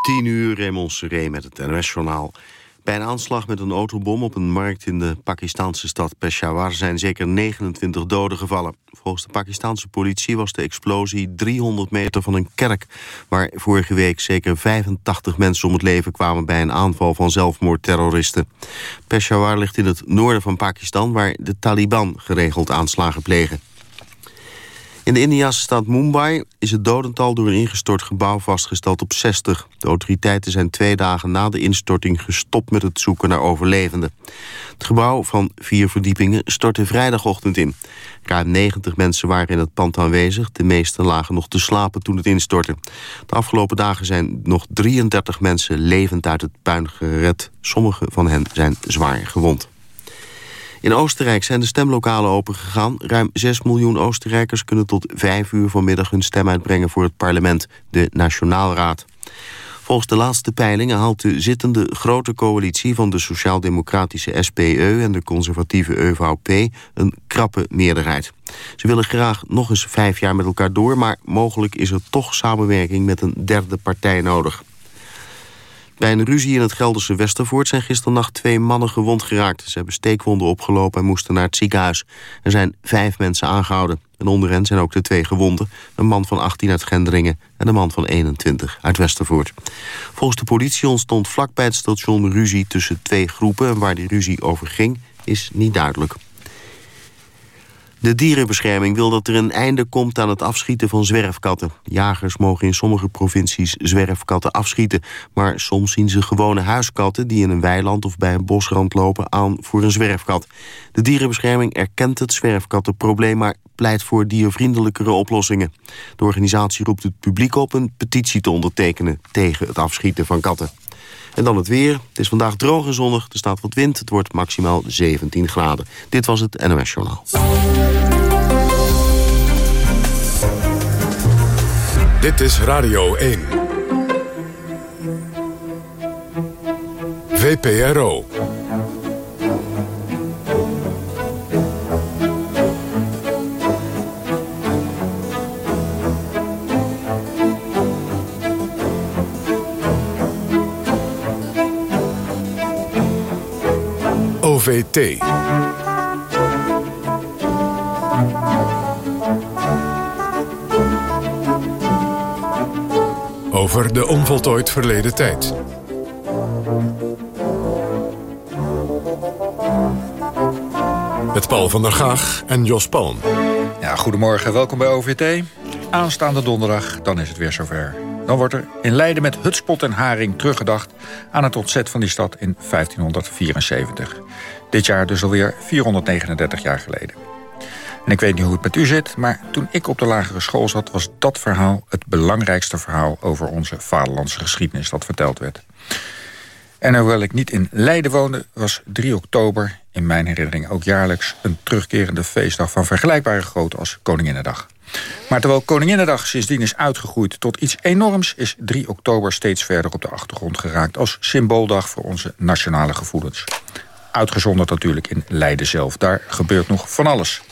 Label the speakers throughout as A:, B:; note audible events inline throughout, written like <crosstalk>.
A: 10 uur, Raymond Seré met het NOS-journaal. Bij een aanslag met een autobom op een markt in de Pakistanse stad Peshawar... zijn zeker 29 doden gevallen. Volgens de Pakistanse politie was de explosie 300 meter van een kerk... waar vorige week zeker 85 mensen om het leven kwamen... bij een aanval van zelfmoordterroristen. Peshawar ligt in het noorden van Pakistan... waar de Taliban geregeld aanslagen plegen. In de Indiase stad Mumbai is het dodental door een ingestort gebouw vastgesteld op 60. De autoriteiten zijn twee dagen na de instorting gestopt met het zoeken naar overlevenden. Het gebouw van vier verdiepingen stortte vrijdagochtend in. Ruim 90 mensen waren in het pand aanwezig. De meesten lagen nog te slapen toen het instortte. De afgelopen dagen zijn nog 33 mensen levend uit het puin gered. Sommige van hen zijn zwaar gewond. In Oostenrijk zijn de stemlokalen opengegaan. Ruim 6 miljoen Oostenrijkers kunnen tot 5 uur vanmiddag hun stem uitbrengen voor het parlement, de Nationaalraad. Volgens de laatste peilingen haalt de zittende grote coalitie van de sociaal-democratische SPE en de conservatieve EVP een krappe meerderheid. Ze willen graag nog eens vijf jaar met elkaar door, maar mogelijk is er toch samenwerking met een derde partij nodig. Bij een ruzie in het Gelderse Westervoort zijn gisternacht twee mannen gewond geraakt. Ze hebben steekwonden opgelopen en moesten naar het ziekenhuis. Er zijn vijf mensen aangehouden. En onder hen zijn ook de twee gewonden. Een man van 18 uit Gendringen en een man van 21 uit Westervoort. Volgens de politie ontstond vlakbij het station ruzie tussen twee groepen. En waar die ruzie over ging is niet duidelijk. De dierenbescherming wil dat er een einde komt aan het afschieten van zwerfkatten. Jagers mogen in sommige provincies zwerfkatten afschieten... maar soms zien ze gewone huiskatten die in een weiland of bij een bosrand lopen aan voor een zwerfkat. De dierenbescherming erkent het zwerfkattenprobleem... maar pleit voor diervriendelijkere oplossingen. De organisatie roept het publiek op een petitie te ondertekenen... tegen het afschieten van katten. En dan het weer. Het is vandaag droog en zonnig. Er staat wat wind. Het wordt maximaal 17 graden. Dit was het NOS Journaal.
B: Dit is Radio 1. VPRO. OVT. Over de onvoltooid verleden tijd. Met Paul van der Gaag en Jos Palm.
C: Ja, goedemorgen, welkom bij OVT. Aanstaande donderdag, dan is het weer zover. Dan wordt er in Leiden met hutspot en haring teruggedacht... aan het ontzet van die stad in 1574. Dit jaar dus alweer 439 jaar geleden. En ik weet niet hoe het met u zit, maar toen ik op de lagere school zat... was dat verhaal het belangrijkste verhaal over onze vaderlandse geschiedenis dat verteld werd. En hoewel ik niet in Leiden woonde, was 3 oktober in mijn herinnering ook jaarlijks... een terugkerende feestdag van vergelijkbare grootte als Koninginnedag. Maar terwijl Koninginnedag sindsdien is uitgegroeid tot iets enorms... is 3 oktober steeds verder op de achtergrond geraakt... als symbooldag voor onze nationale gevoelens. Uitgezonderd natuurlijk in Leiden zelf. Daar gebeurt nog van alles.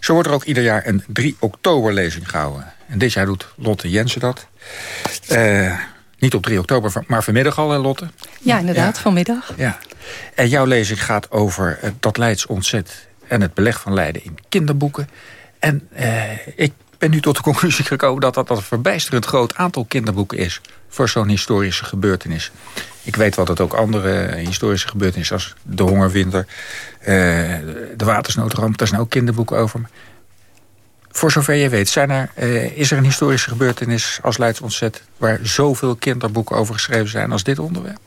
C: Zo wordt er ook ieder jaar een 3 oktober lezing gehouden. En dit jaar doet Lotte Jensen dat. Uh, niet op 3 oktober, maar vanmiddag al, Lotte?
D: Ja, inderdaad, vanmiddag.
C: Ja. En jouw lezing gaat over uh, dat Leids ontzet en het beleg van Leiden in kinderboeken. En uh, ik ben nu tot de conclusie gekomen dat dat een verbijsterend groot aantal kinderboeken is... voor zo'n historische gebeurtenis. Ik weet wat het ook andere historische gebeurtenissen... als de hongerwinter, uh, de watersnoodramp, daar zijn ook kinderboeken over. Voor zover je weet, zijn er, is er een historische gebeurtenis als Leids ontzet... waar zoveel kinderboeken over geschreven zijn als dit onderwerp?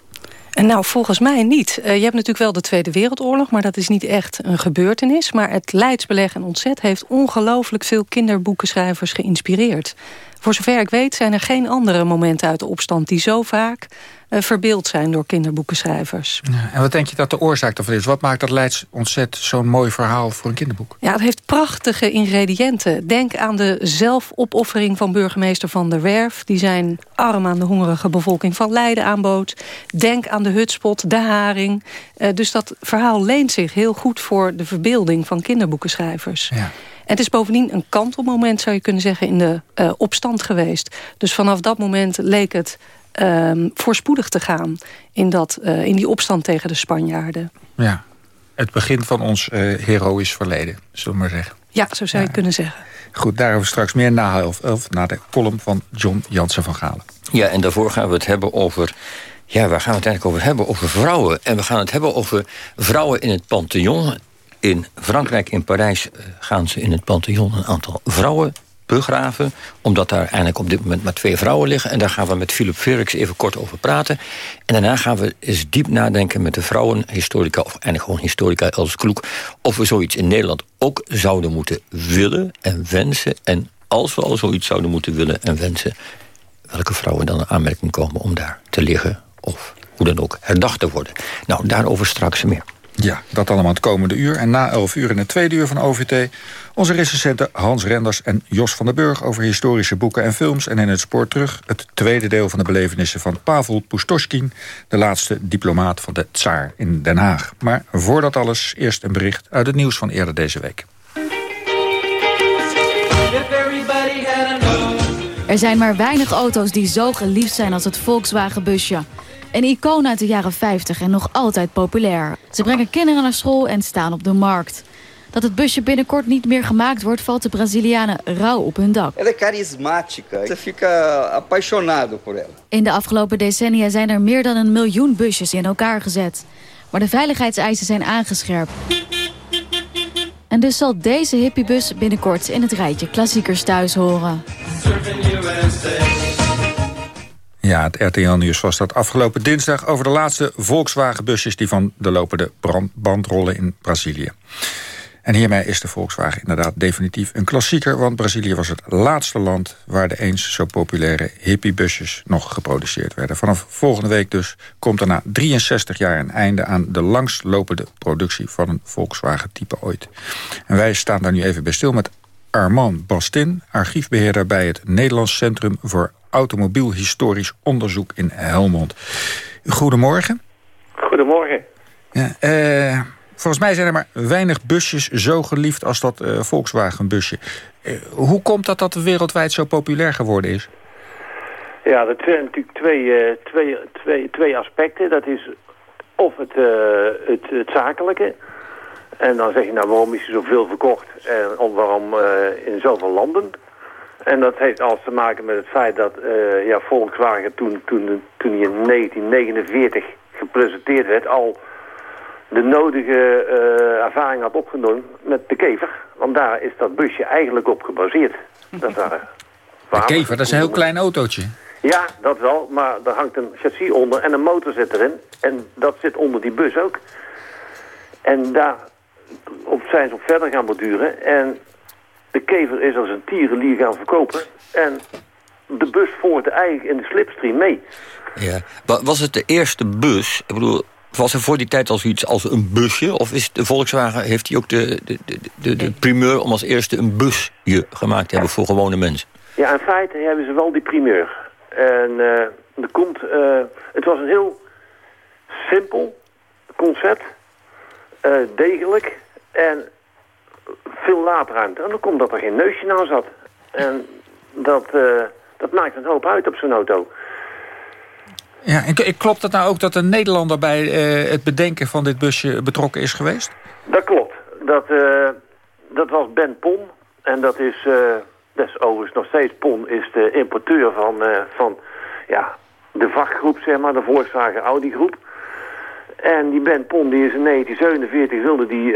D: Nou, volgens mij niet. Uh, je hebt natuurlijk wel de Tweede Wereldoorlog... maar dat is niet echt een gebeurtenis. Maar het Leidsbeleg en ontzet heeft ongelooflijk veel kinderboekenschrijvers geïnspireerd. Voor zover ik weet zijn er geen andere momenten uit de opstand... die zo vaak verbeeld zijn door kinderboekenschrijvers.
C: Ja, en wat denk je dat de oorzaak daarvan is? Wat maakt dat Leids ontzet zo'n mooi verhaal voor een kinderboek?
D: Ja, het heeft prachtige ingrediënten. Denk aan de zelfopoffering van burgemeester Van der Werf... die zijn arm aan de hongerige bevolking van Leiden aanbood. Denk aan de hutspot, de haring. Uh, dus dat verhaal leent zich heel goed voor de verbeelding van kinderboekenschrijvers. Ja. Het is bovendien een kantelmoment, zou je kunnen zeggen, in de uh, opstand geweest. Dus vanaf dat moment leek het um, voorspoedig te gaan in, dat, uh, in die opstand tegen de Spanjaarden.
C: Ja, het begin van ons uh, heroïsch verleden, zullen we maar zeggen.
D: Ja, zo zou je kunnen zeggen.
C: Goed, daarover straks meer na half elf... na de column van John Jansen van Galen.
E: Ja, en daarvoor gaan we het hebben over... Ja, waar gaan we het eigenlijk over hebben? Over vrouwen. En we gaan het hebben over vrouwen in het Pantheon. In Frankrijk, in Parijs, eh, gaan ze in het Pantheon een aantal vrouwen begraven. Omdat daar eigenlijk op dit moment maar twee vrouwen liggen. En daar gaan we met Philip Ferrix even kort over praten. En daarna gaan we eens diep nadenken met de vrouwenhistorica... of eigenlijk gewoon historica Els Kloek... of we zoiets in Nederland ook zouden moeten willen en wensen. En als we al zoiets zouden moeten willen en wensen... welke vrouwen dan in aanmerking komen om daar te liggen... of hoe dan ook herdacht te worden. Nou, daarover straks meer.
C: Ja, dat allemaal het komende uur. En na 11 uur in het tweede uur van OVT... onze recensenten Hans Renders en Jos van den Burg... over historische boeken en films. En in het spoor terug het tweede deel van de belevenissen van Pavel Pustoshkin... de laatste diplomaat van de Tsaar in Den Haag. Maar voordat alles, eerst een bericht uit het nieuws van eerder deze week.
F: Er zijn maar weinig auto's die zo geliefd zijn als het Volkswagen-busje... Een icoon uit de jaren 50 en nog altijd populair. Ze brengen kinderen naar school en staan op de markt. Dat het busje binnenkort niet meer gemaakt wordt, valt de Brazilianen rauw op hun dak.
G: Ela é carismática. Você fica apaixonado por ela.
F: In de afgelopen decennia zijn er meer dan een miljoen busjes in elkaar gezet. Maar de veiligheidseisen zijn aangescherpt. En dus zal deze hippiebus binnenkort in het rijtje klassiekers thuis horen.
C: Ja, het RTL-nieuws was dat afgelopen dinsdag... over de laatste Volkswagen-busjes die van de lopende band rollen in Brazilië. En hiermee is de Volkswagen inderdaad definitief een klassieker... want Brazilië was het laatste land waar de eens zo populaire hippiebusjes nog geproduceerd werden. Vanaf volgende week dus komt er na 63 jaar een einde aan de langstlopende productie van een Volkswagen-type ooit. En wij staan daar nu even bij stil met Armand Bastin, archiefbeheerder bij het Nederlands Centrum voor Automobiel Historisch Onderzoek in Helmond. Goedemorgen.
H: Goedemorgen.
C: Ja, uh, volgens mij zijn er maar weinig busjes zo geliefd als dat uh, Volkswagen-busje. Uh, hoe komt dat dat wereldwijd zo populair geworden is?
H: Ja, dat zijn natuurlijk twee, twee, twee, twee aspecten. Dat is of het, het, het zakelijke... En dan zeg je, nou, waarom is er zoveel verkocht en waarom in zoveel landen? En dat heeft alles te maken met het feit dat uh, ja, Volkswagen toen, toen, toen hij in 1949 gepresenteerd werd... al de nodige uh, ervaring had opgenomen met de kever. Want daar is dat busje eigenlijk op gebaseerd. Dat waren <laughs>
C: de kever, dat is een heel klein autootje.
H: Ja, dat wel, maar er hangt een chassis onder en een motor zit erin. En dat zit onder die bus ook. En daar op zijn ze op verder gaan borduren. En de kever is als een tierenlier gaan verkopen. En de bus voert eigenlijk in de slipstream mee.
E: Ja. Was het de eerste bus? Ik bedoel, was er voor die tijd al zoiets als een busje? Of is de Volkswagen, heeft hij ook de, de, de, de, primeur om als eerste een busje gemaakt te hebben voor gewone mensen?
H: Ja, in feite hebben ze wel die primeur. En uh, er komt, uh, het was een heel simpel concept, uh, degelijk. En veel laadruimte. En dan komt dat er geen neusje aan zat. En dat, uh, dat maakt een hoop uit op zo'n auto.
C: Ja, en klopt het nou ook dat een Nederlander bij uh, het bedenken van dit busje betrokken is geweest?
H: Dat klopt. Dat, uh, dat was Ben Pon. En dat is, uh, dat is overigens nog steeds Pon, is de importeur van, van ja, de vakgroep, zeg maar, de Volkswagen Audi groep. En die Ben Pon die is in 1947 wilde die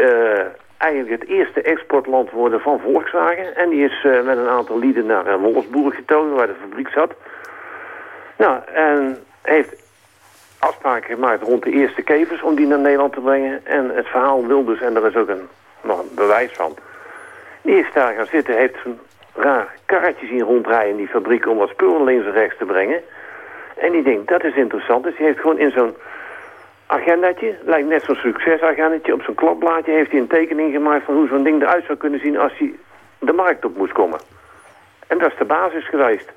H: eigenlijk het eerste exportland worden van Volkswagen. En die is uh, met een aantal lieden naar uh, Wolfsburg getogen, waar de fabriek zat. Nou, en heeft afspraken gemaakt rond de eerste kevers om die naar Nederland te brengen. En het verhaal wil dus, en daar is ook een, nog een bewijs van... Die is daar gaan zitten, heeft een raar karretje zien rondrijden in die fabriek... om wat spullen links en rechts te brengen. En die denkt, dat is interessant. Dus die heeft gewoon in zo'n agendatje. Lijkt net zo'n succesagendetje. Op zo'n klapblaadje heeft hij een tekening gemaakt van hoe zo'n ding eruit zou kunnen zien als hij de markt op moest komen. En dat is de basis geweest.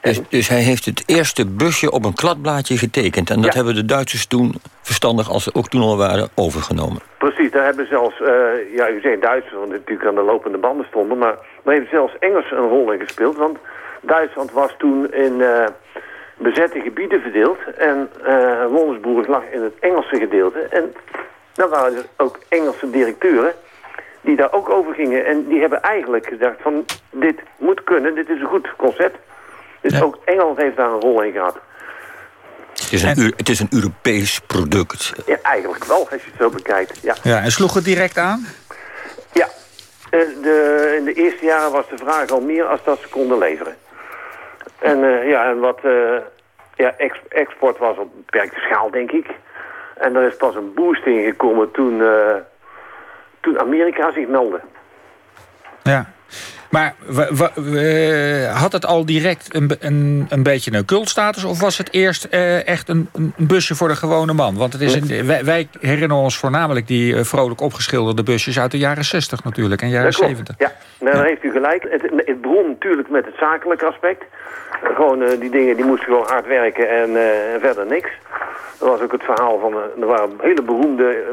E: Dus, dus, hij heeft het eerste busje op een kladblaadje getekend. En dat hebben de Duitsers toen, verstandig als ze ook toen al waren, overgenomen.
H: Precies, daar hebben zelfs, uh, ja u zei Duitsers, want natuurlijk aan de lopende banden stonden... maar daar heeft zelfs Engels een rol in gespeeld. Want Duitsland was toen in uh, bezette gebieden verdeeld... en uh, Wondersburg lag in het Engelse gedeelte. En dan waren er ook Engelse directeuren die daar ook over gingen. En die hebben eigenlijk gezegd van, dit moet kunnen, dit is een goed concept... Dus ook Engeland heeft daar een rol in gehad.
E: Het is, een, het is een Europees product.
H: Ja, eigenlijk wel, als je het zo bekijkt. Ja,
C: ja en sloeg het direct aan?
H: Ja. Eh, de, in de eerste jaren was de vraag al meer als dat ze konden leveren. En uh, ja, en wat uh, ja, export was op beperkte schaal, denk ik. En er is pas een boost in gekomen toen, toen Amerika zich meldde.
C: Ja. Maar had het al direct een, een, een beetje een cultstatus... of was het eerst uh, echt een, een, busje voor de gewone man? Want het is een, wij, wij, herinneren ons voornamelijk die uh, vrolijk opgeschilderde busjes... uit de jaren 60 natuurlijk en jaren 70.
H: Ja, nou, dan heeft u gelijk. Het, het begon natuurlijk met het zakelijke aspect. Gewoon uh, die dingen die moesten gewoon hard werken en verder niks. Dat was ook het verhaal van, er waren hele beroemde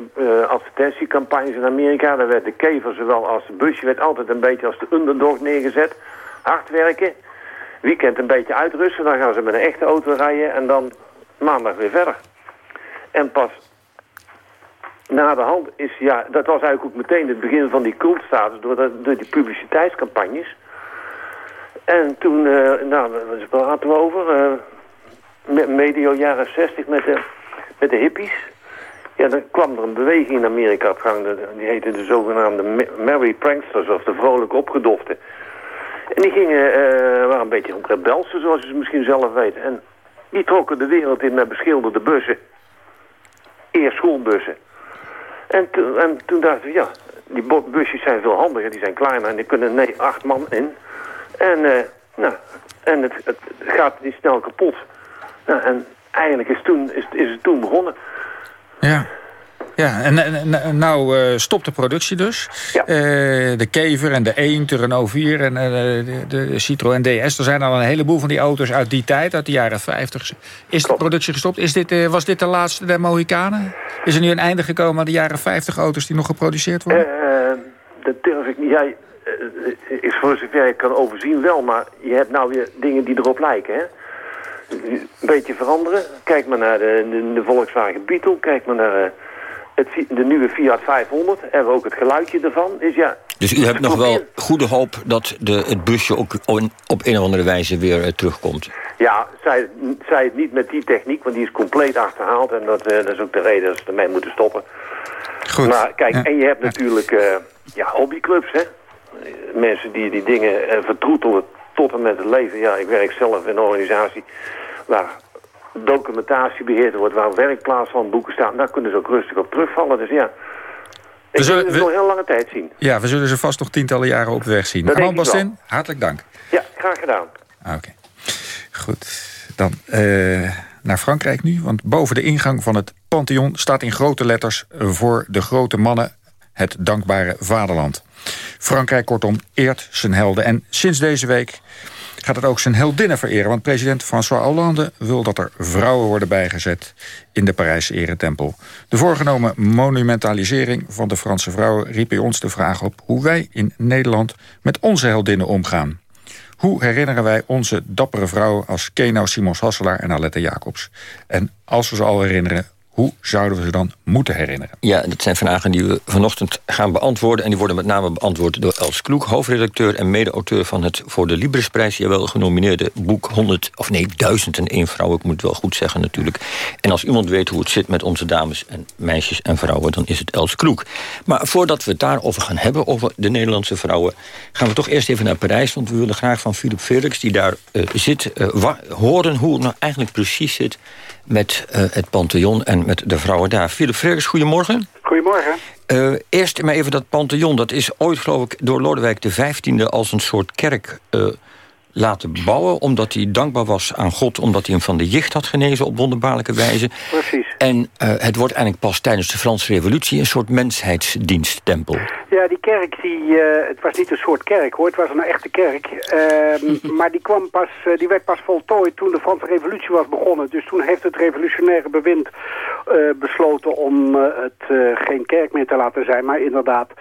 H: advertentiecampagnes in Amerika. Daar werd de kever zowel als de busje werd altijd een beetje als de underdog neergezet. Hard werken, weekend een beetje uitrusten, dan gaan ze met een echte auto rijden en dan maandag weer verder. En pas na de hand is, ja, dat was eigenlijk ook meteen het begin van die cultstatus door, door die publiciteitscampagnes. En toen, uh, nou, waar praten we over? Uh, medio jaren 60 met de met de hippies. Ja, dan kwam er een beweging in Amerika op gang. Die heette de zogenaamde Merry Pranksters, of de vrolijk opgedofte. En die gingen, uh, waren een beetje rebelsen, zoals je misschien zelf weet. En die trokken de wereld in met beschilderde bussen. Eerst schoolbussen. En, en toen dachten we, ja, die busjes zijn veel handiger, die zijn kleiner en die kunnen nee, acht man in. En, uh, nou, en het, het gaat niet snel kapot. Nou, en eigenlijk is, toen, is, is het toen begonnen.
C: Ja. Ja, en, en nou uh, stopt de productie dus. Ja. Uh, de Kever en de Eend, de Renault 4 en uh, de, de Citroën DS. Er zijn al een heleboel van die auto's uit die tijd, uit de jaren 50. Is de productie gestopt? Is dit, was dit de laatste der Mohikanen? Is er nu een einde gekomen aan de jaren 50 auto's die nog geproduceerd worden?
H: dat durf ik niet. Jij is voor zover ik kan overzien wel, maar je hebt nou weer dingen die erop lijken, hè? Een beetje veranderen. Kijk maar naar de, de, de Volkswagen Beetle. Kijk maar naar uh, het, de nieuwe Fiat 500. En ook het geluidje ervan. Is ja,
E: dus u hebt nog wel goede hoop dat de, het busje ook op een of andere wijze weer uh, terugkomt?
H: Ja, zij, zij het niet met die techniek, want die is compleet achterhaald. En dat, uh, dat is ook de reden dat ze ermee moeten stoppen. Goed. Maar kijk, en je hebt natuurlijk ja, hobbyclubs, hè. Mensen die die dingen vertroetelen tot en met het leven. Ja, ik werk zelf in een organisatie waar documentatie beheerd wordt, waar werkplaats van boeken staan. Daar kunnen ze ook rustig op terugvallen. Dus ja, ik wil het nog een heel lange tijd zien.
C: Ja, we zullen ze vast nog tientallen jaren op weg zien. Armand Bastin, hartelijk dank.
H: Ja, graag gedaan.
C: Ah, oké, goed. Dan uh, naar Frankrijk nu, want boven de ingang van het Pantheon... staat in grote letters voor de grote mannen het dankbare vaderland. Frankrijk kortom eert zijn helden. En sinds deze week gaat het ook zijn heldinnen vereren. Want president François Hollande wil dat er vrouwen worden bijgezet... in de Parijse eretempel. De voorgenomen monumentalisering van de Franse vrouwen... riep bij ons de vraag op hoe wij in Nederland met onze heldinnen omgaan. Hoe herinneren wij onze dappere vrouwen als Kenau Simons Hasselaar en Alette Jacobs? En als we ze al herinneren, hoe zouden we ze dan moeten herinneren?
E: Ja, dat zijn vragen die we vanochtend gaan beantwoorden. En die worden met name beantwoord door Els Kloek... hoofdredacteur en mede-auteur van het voor de Libresprijs... jawel genomineerde boek 100, of nee, 1001 vrouwen. Ik moet het wel goed zeggen natuurlijk. En als iemand weet hoe het zit met onze dames en meisjes en vrouwen... dan is het Els Kloek. Maar voordat we het daarover gaan hebben, over de Nederlandse vrouwen... gaan we toch eerst even naar Parijs. Want we willen graag van Philip Felix, die daar uh, zit... Uh, horen hoe het nou eigenlijk precies zit met uh, het Pantheon en met de vrouwen daar. Philip Freres, goedemorgen.
I: Goedemorgen.
E: Uh, eerst maar even dat Pantheon. Dat is ooit, geloof ik, door Lodewijk XV als een soort kerk uh, laten bouwen... omdat hij dankbaar was aan God... omdat hij hem van de jicht had genezen op wonderbaarlijke wijze.
I: Precies.
E: En uh, het wordt eigenlijk pas tijdens de Franse revolutie... een soort mensheidsdiensttempel.
I: Ja, die kerk, die, uh, het was niet een soort kerk hoor, het was een echte kerk. Uh, <laughs> maar die, kwam pas, die werd pas voltooid toen de Franse revolutie was begonnen. Dus toen heeft het revolutionaire bewind besloten om het geen kerk meer te laten zijn... maar inderdaad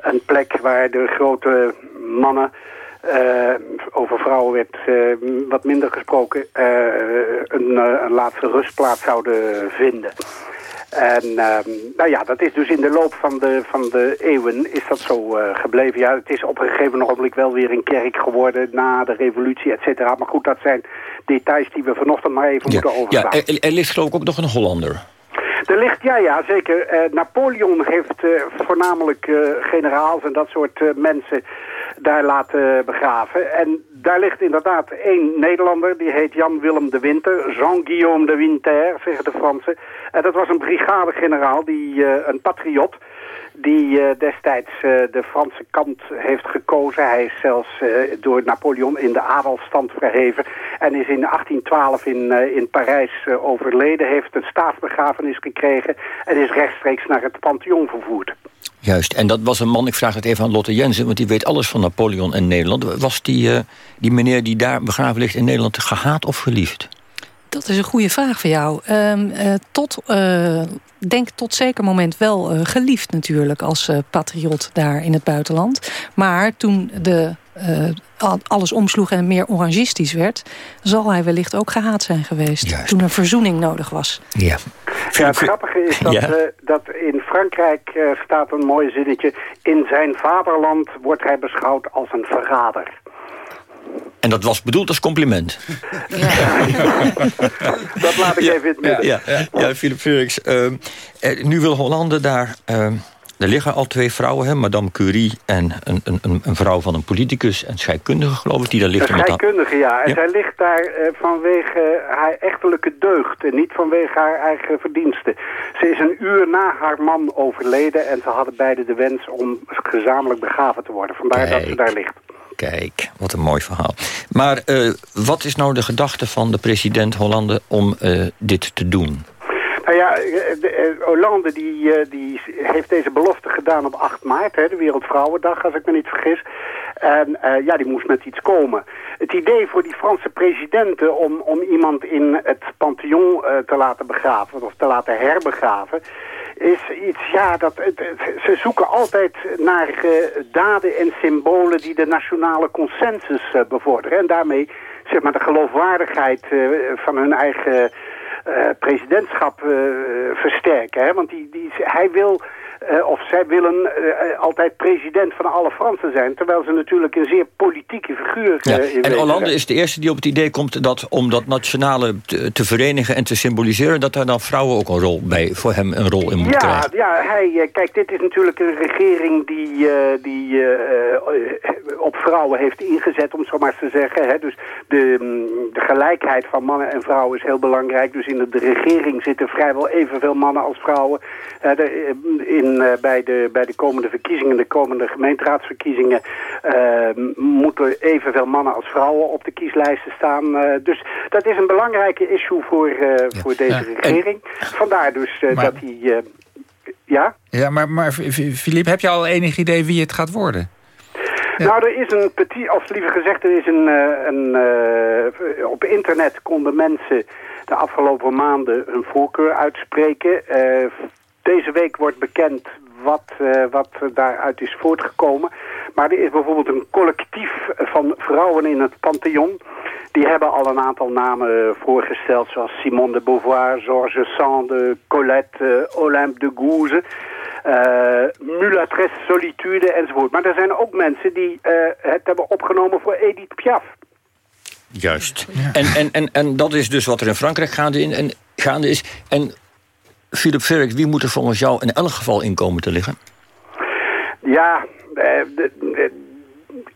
I: een plek waar de grote mannen uh, over vrouwen werd uh, wat minder gesproken, uh, een, een, laatste rustplaats zouden vinden. En ehm, nou ja, dat is dus in de loop van de, van de eeuwen is dat zo gebleven. Ja, het is op een gegeven moment wel weer een kerk geworden na de revolutie, et cetera. Maar goed, dat zijn details die we vanochtend maar even moeten overslaan.
E: Ja, er, er ligt geloof ik ook nog een Hollander.
I: Er ligt, ja, ja, zeker. Napoleon heeft voornamelijk generaals en dat soort mensen daar laten begraven. En daar ligt inderdaad één Nederlander, die heet Jan-Willem de Winter. Jean-Guillaume de Winter, zeggen de Fransen. En dat was een brigadegeneraal, die, uh, een patriot die uh, destijds uh, de Franse kant heeft gekozen. Hij is zelfs door Napoleon in de adelstand verheven en is in 1812 in, in Parijs overleden, heeft een staatsbegrafenis gekregen en is rechtstreeks naar het Pantheon vervoerd.
E: Juist, en dat was een man, ik vraag het even aan Lotte Jensen... want die weet alles van Napoleon en Nederland. Was die, uh, die meneer die daar begraven ligt in Nederland gehaat of geliefd?
D: Dat is een goede vraag voor jou. Uh, uh, tot, denk tot zeker moment wel geliefd natuurlijk als patriot daar in het buitenland. Maar toen de alles omsloeg en meer orangistisch werd... zal hij wellicht ook gehaat zijn geweest.
E: Juist.
D: Toen er verzoening nodig was.
E: Ja.
I: Ja, het grappige is dat, ja. uh, dat in Frankrijk uh, staat een mooi zinnetje... in zijn vaderland wordt hij beschouwd als een verrader.
E: En dat was bedoeld als compliment.
I: Ja. <laughs> dat laat ik
E: ja,
I: even in het midden.
E: Ja, ja, ja Philip Furix. Uh, nu wil Hollande daar... Er liggen al twee vrouwen, hè? Madame Curie en een, een, een vrouw van een politicus en scheikundige, geloof ik, die daar ligt.
I: Een scheikundige, ja. En ja. zij ligt daar uh, vanwege haar echtelijke deugd en niet vanwege haar eigen verdiensten. Ze is een uur na haar man overleden en ze hadden beide de wens om gezamenlijk begraven te worden. Vandaar Kijk. dat ze daar ligt.
E: Kijk, wat een mooi verhaal. Maar uh, wat is nou de gedachte van de president Hollande om uh, dit te doen?
I: Nou ja, Hollande die, uh, die heeft deze belofte gedaan op 8 maart, hè, de Wereldvrouwendag, als ik me niet vergis. En uh, ja, die moest met iets komen. Het idee voor die Franse presidenten om, om iemand in het Pantheon te laten begraven, of te laten herbegraven, is iets, ja, dat, ze zoeken altijd naar daden en symbolen die de nationale consensus bevorderen. En daarmee, zeg maar, de geloofwaardigheid van hun eigen presidentschap uh, versterken. Hè? Want die, die, hij wil, uh, of zij willen altijd president van alle Fransen zijn... terwijl ze natuurlijk een zeer politieke figuur
E: ja. En Hollande is de eerste die op het idee komt... dat om dat nationale te, te, verenigen en te symboliseren... dat daar dan vrouwen ook een rol bij, voor hem een rol in moeten
I: ja,
E: krijgen.
I: Ja, hij, kijk, dit is natuurlijk een regering die, die op vrouwen heeft ingezet... om zo maar te zeggen. Hè? Dus de, de gelijkheid van mannen en vrouwen is heel belangrijk... Dus in de regering zitten vrijwel evenveel mannen als vrouwen. De, in, uh, bij, de, bij de komende verkiezingen, de komende gemeenteraadsverkiezingen... Uh, moeten evenveel mannen als vrouwen op de kieslijsten staan. dus dat is een belangrijke issue voor, ja. voor deze regering. En, Vandaar dus maar, dat hij... ja?
C: Ja, maar, maar Filip, heb je al enig idee wie het gaat worden?
I: Ja. Nou, er is een petit, of liever gezegd, er is een, een op internet konden mensen de afgelopen maanden hun voorkeur uitspreken. Uh, deze week wordt bekend wat, uh, wat daaruit is voortgekomen. Maar er is bijvoorbeeld een collectief van vrouwen in het Pantheon. Die hebben al een aantal namen voorgesteld, zoals Simone de Beauvoir, Georges Sand, Colette, Olympe de Gouze... Uh, Mulatresse Solitude enzovoort. Maar er zijn ook mensen die uh, het hebben opgenomen voor Edith Piaf.
E: Juist. Ja. En, en, en, en dat is dus wat er in Frankrijk gaande, in, en, gaande is. En Philip Verk, wie moet er volgens jou in elk geval in komen te liggen?
I: Ja, uh, de,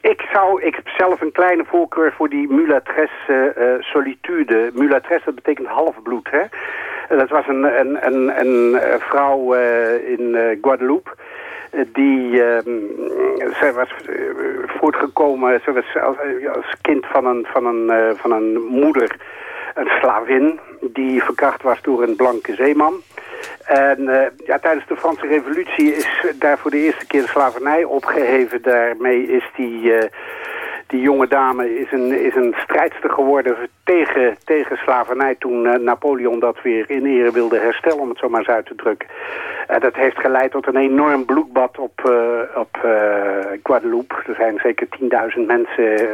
I: ik zou, ik heb zelf een kleine voorkeur voor die Mulatresse uh, Solitude. Mulatresse, dat betekent halfbloed, hè? Dat was een, een, een, een vrouw uh, in Guadeloupe. die, ehm, zij was voortgekomen, ze was als, als, kind van een, van, een, van een moeder, een slavin, die verkracht was door een blanke zeeman. En ja, tijdens de Franse revolutie is daar voor de eerste keer de slavernij opgeheven. Daarmee is die die jonge dame is een, is een strijdster geworden tegen, tegen slavernij... toen uh, Napoleon dat weer in ere wilde herstellen, om het zo maar eens uit te drukken. Uh, dat heeft geleid tot een enorm bloedbad op, uh, op Guadeloupe. Er zijn zeker 10.000 mensen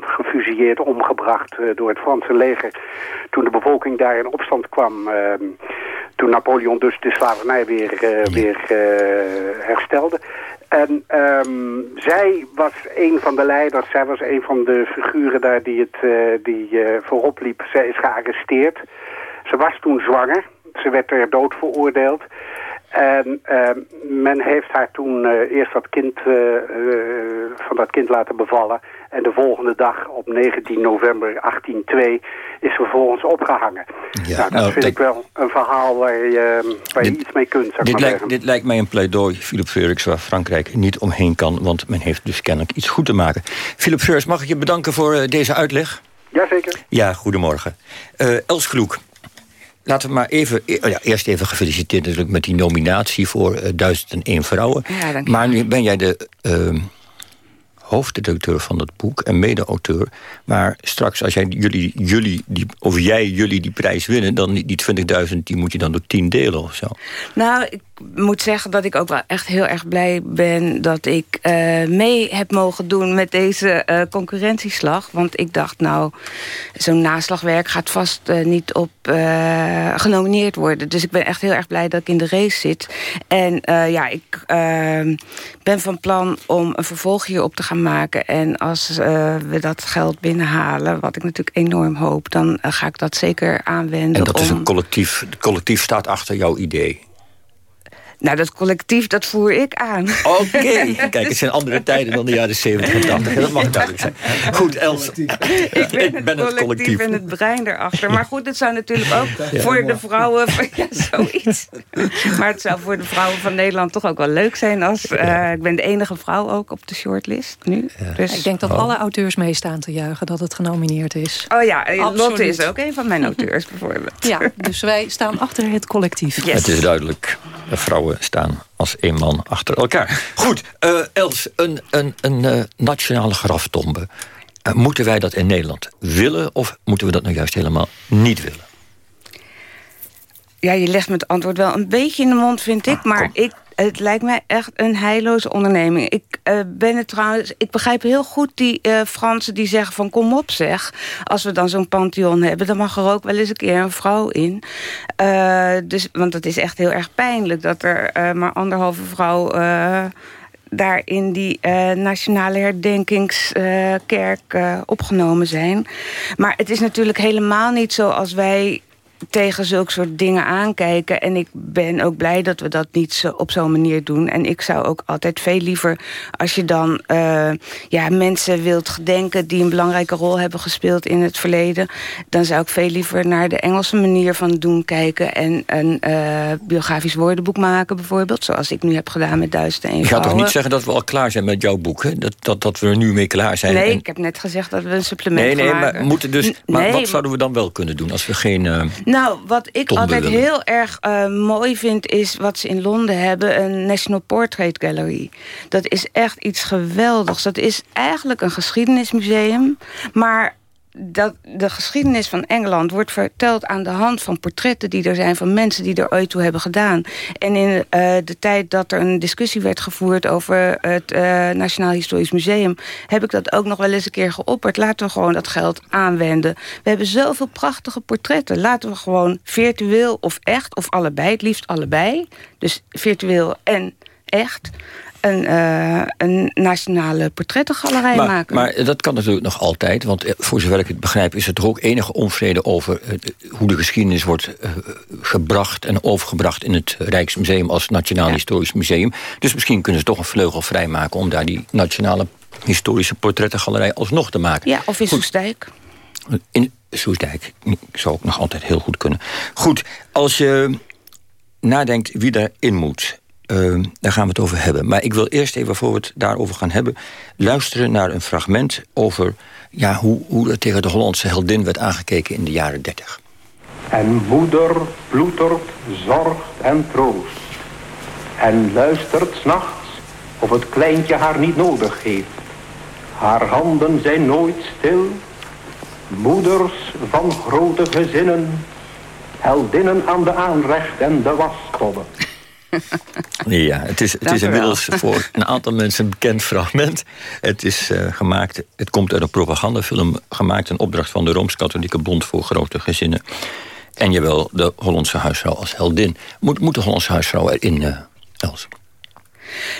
I: gefusilleerd, omgebracht door het Franse leger... toen de bevolking daar in opstand kwam... toen Napoleon dus de slavernij weer, weer herstelde. En um, zij was een van de leiders, zij was een van de figuren daar die, het, uh, die uh, voorop liep. Zij is gearresteerd. Ze was toen zwanger. Ze werd ter dood veroordeeld. En uh, men heeft haar toen uh, eerst dat kind, uh, van dat kind laten bevallen. En de volgende dag, op 19 november 1802, is ze vervolgens opgehangen. Ja, nou, dat nou, vind ik wel een verhaal waar je, waar dit, je iets mee kunt,
E: dit, lijkt, dit lijkt mij een pleidooi, Philip Freuriks, waar Frankrijk niet omheen kan. Want men heeft dus kennelijk iets goed te maken. Philip Freuriks, mag ik je bedanken voor deze uitleg?
I: Jazeker.
E: Ja, goedemorgen. Els Kloek, Laten we maar even, e- oh ja, eerst even gefeliciteerd natuurlijk met die nominatie voor uh, 1001 vrouwen. Ja, maar nu ben jij de uh, hoofdredacteur van het boek en mede-auteur. Maar straks, als jij, jullie, jullie die, of jij jullie die prijs winnen... dan die 20.000 die moet je dan door 10 delen of zo.
J: Nou, ik moet zeggen dat ik ook wel echt heel erg blij ben... dat ik uh, mee heb mogen doen met deze uh, concurrentieslag. Want ik dacht, nou, zo'n naslagwerk gaat vast uh, niet op genomineerd worden. Dus ik ben echt heel erg blij dat ik in de race zit. En ja, ik ben van plan om een vervolg hierop te gaan maken. En als we dat geld binnenhalen, wat ik natuurlijk enorm hoop... dan ga ik dat zeker aanwenden.
E: En dat is een collectief, collectief staat achter jouw idee?
J: Nou, dat collectief, dat voer ik aan.
E: Oké, <laughs> kijk, het zijn andere tijden dan de jaren 70 en 80. Dat mag duidelijk zijn. Goed, Els, ik
J: ben, ik ben het, collectief en het brein erachter. Maar goed, het zou natuurlijk ook voor de vrouwen... <laughs> Ja, zoiets. Maar het zou voor de vrouwen van Nederland toch ook wel leuk zijn... als uh, ik ben de enige vrouw ook op de shortlist nu.
D: Dus, ik denk dat oh. alle auteurs meestaan te juichen dat het genomineerd is.
J: Oh ja, Absoluut. Lotte is ook een van mijn <laughs> auteurs bijvoorbeeld.
D: Ja, dus wij staan achter het collectief.
E: Yes. Het is duidelijk. Vrouwen staan als één man achter elkaar. Goed, uh, Els, een, een, een uh, nationale graftombe. Uh, moeten wij dat in Nederland willen... of moeten we dat nou juist helemaal niet willen?
J: Ja, je legt me het antwoord wel een beetje in de mond, vind ik. Ah, maar ik het lijkt mij echt een heilloze onderneming. Ik uh, ben het trouwens. Ik begrijp heel goed die uh, Fransen die zeggen van kom op zeg. Als we dan zo'n pantheon hebben, dan mag er ook wel eens een keer een vrouw in. Uh, dus, want het is echt heel erg pijnlijk dat er maar anderhalve vrouw daar in die nationale herdenkingskerk opgenomen zijn. Maar het is natuurlijk helemaal niet zo als wij tegen zulke soort dingen aankijken. En ik ben ook blij dat we dat niet zo, op zo'n manier doen. En ik zou ook altijd veel liever, als je dan uh, ja, mensen wilt gedenken... die een belangrijke rol hebben gespeeld in het verleden... dan zou ik veel liever naar de Engelse manier van doen kijken... en een uh, biografisch woordenboek maken bijvoorbeeld. Zoals ik nu heb gedaan met Duizend en Je
E: gaat toch niet zeggen dat we al klaar zijn met jouw boek? Hè? Dat, dat, dat we er nu mee klaar zijn?
J: Nee, ik heb net gezegd dat we een supplement
E: Nee, nee, maar, moeten dus, maar wat zouden we dan wel kunnen doen als we geen... Uh...
J: Nou, wat ik altijd heel erg uh, mooi vind... is wat ze in Londen hebben, een National Portrait Gallery. Dat is echt iets geweldigs. Dat is eigenlijk een geschiedenismuseum... maar dat de geschiedenis van Engeland wordt verteld aan de hand van portretten die er zijn van mensen die er ooit toe hebben gedaan. En in uh, de tijd dat er een discussie werd gevoerd over het uh, Nationaal Historisch Museum, heb ik dat ook nog wel eens een keer geopperd. Laten we gewoon dat geld aanwenden. We hebben zoveel prachtige portretten. Laten we gewoon virtueel of echt, of allebei, het liefst allebei. Dus virtueel en echt een, uh, een nationale portrettengalerij
E: maar,
J: maken.
E: Maar dat kan natuurlijk nog altijd. Want eh, voor zover ik het begrijp... is er toch ook enige onvrede over uh, hoe de geschiedenis wordt uh, gebracht... en overgebracht in het Rijksmuseum als Nationaal ja. Historisch Museum. Dus misschien kunnen ze toch een vleugel vrijmaken... om daar die nationale historische portrettengalerij alsnog te maken.
J: Ja, of in Soestdijk.
E: In Soestdijk zou ook nog altijd heel goed kunnen. Goed, als je nadenkt wie daarin moet... uh, daar gaan we het over hebben. Maar ik wil eerst even, voor we het daarover gaan hebben... luisteren naar een fragment over ja, hoe, hoe er tegen de Hollandse heldin werd aangekeken in de jaren 30.
K: En moeder ploetert, zorgt en troost. En luistert s'nachts of het kleintje haar niet nodig heeft. Haar handen zijn nooit stil. Moeders van grote gezinnen. Heldinnen aan de aanrecht en de wastobben.
E: Ja, het is, het is inmiddels voor een aantal mensen een bekend fragment. Het is uh, gemaakt, het komt uit een propagandafilm... gemaakt in opdracht van de Rooms-Katholieke Bond voor Grote Gezinnen. En jawel, de Hollandse huisvrouw als heldin. Moet, moet de Hollandse huisvrouw erin, uh, Els?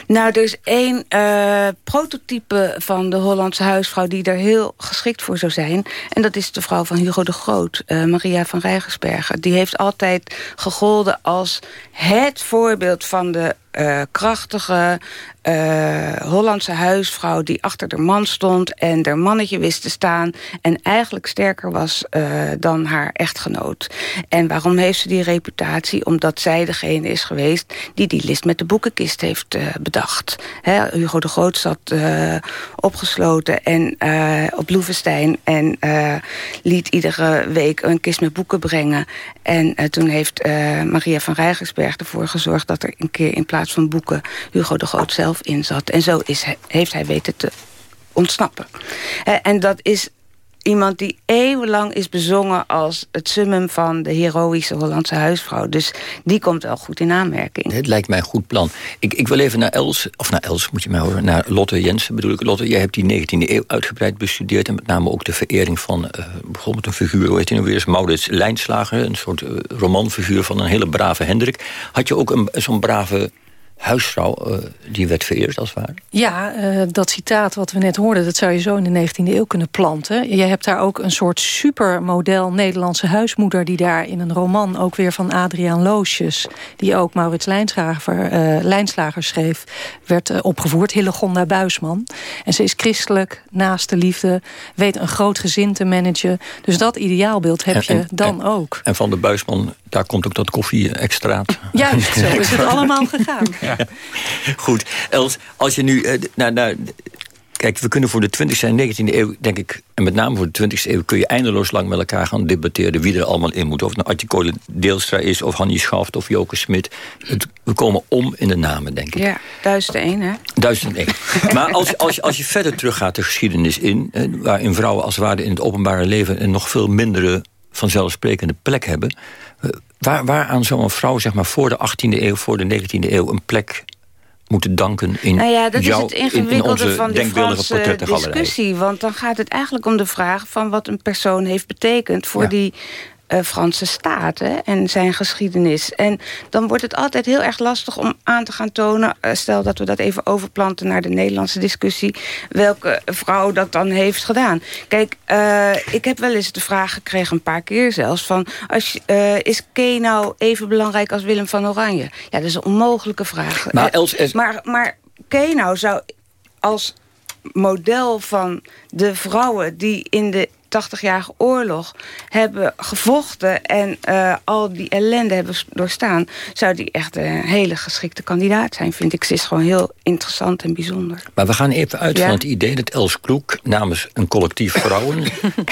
J: Nou, er is één uh, prototype van de Hollandse huisvrouw... die er heel geschikt voor zou zijn. En dat is de vrouw van Hugo de Groot, uh, Maria van Rijgersbergen. Die heeft altijd gegolden als het voorbeeld van de uh, krachtige uh, Hollandse huisvrouw... die achter de man stond en haar mannetje wist te staan... en eigenlijk sterker was uh, dan haar echtgenoot. En waarom heeft ze die reputatie? Omdat zij degene is geweest die die list met de boekenkist heeft bedacht. He, Hugo de Groot zat opgesloten en, op Loevestein... en liet iedere week een kist met boeken brengen. En toen heeft Maria van Rijgersberg ervoor gezorgd... dat er een keer in plaats van boeken Hugo de Groot zelf zat. En zo is, heeft hij weten te ontsnappen. En dat is iemand die eeuwenlang is bezongen als het summum van de heroïsche Hollandse huisvrouw. Dus die komt wel goed in aanmerking.
E: Het lijkt mij een goed plan. Ik, ik wil even naar Els, of naar Els moet je mij horen, naar Lotte Jensen bedoel ik. Lotte, jij hebt die 19e eeuw uitgebreid bestudeerd en met name ook de verering van uh, bijvoorbeeld een figuur, hoe heet hij nou weer Maurits Lijnslager, een soort uh, romanfiguur van een hele brave Hendrik. Had je ook zo'n brave huisvrouw uh, die werd vereerd als het ware?
D: Ja, uh, dat citaat wat we net hoorden... dat zou je zo in de 19e eeuw kunnen planten. Je hebt daar ook een soort supermodel Nederlandse huismoeder... die daar in een roman ook weer van Adriaan Loosjes... die ook Maurits Lijnslager, uh, Lijnslager schreef... werd opgevoerd, Hillegonda Buisman. En ze is christelijk, naast de liefde... weet een groot gezin te managen. Dus dat ideaalbeeld heb je dan ook.
E: En van de Buisman daar komt ook dat koffie-extraat.
D: Juist, zo is het <laughs> allemaal gegaan. Ja. <laughs>
E: Goed, Els, als je nu... Uh, nou, nou, kijk, we kunnen voor de 20e en 19e eeuw, denk ik... en met name voor de 20e eeuw... kun je eindeloos lang met elkaar gaan debatteren... wie er allemaal in moet. Of het nou Article Deelstra is, of Hannie Schaft, of Joke Smit. we komen om in de namen, denk ik.
J: Ja, duizend één, hè?
E: Duizend één. <laughs> maar als, als, als je verder teruggaat de geschiedenis in... Eh, waarin vrouwen als het ware in het openbare leven... een nog veel mindere vanzelfsprekende plek hebben... Waar, waaraan zou een vrouw zeg maar, voor de 18e eeuw, voor de 19e eeuw... een plek moeten danken in
J: Nou ja, dat
E: is
J: het ingewikkelde van die Franse discussie. Want dan gaat het eigenlijk om de vraag van wat een persoon heeft betekend... voor die Franse staat hè, en zijn geschiedenis. En dan wordt het altijd heel erg lastig om aan te gaan tonen... Uh, stel dat we dat even overplanten naar de Nederlandse discussie... welke vrouw dat dan heeft gedaan. Kijk, uh, ik heb wel eens de vraag gekregen, een paar keer zelfs... van als, is Kay nou even belangrijk als Willem van Oranje? Ja, dat is een onmogelijke vraag.
E: Maar, Els,
J: maar, maar Kay nou zou als model van de vrouwen die in de 80-jarige oorlog hebben gevochten... en uh, al die ellende hebben doorstaan... zou die echt een hele geschikte kandidaat zijn, vind ik. Ze is gewoon heel interessant en bijzonder.
E: Maar we gaan even uit ja? van het idee dat Els Kloek... namens een collectief vrouwen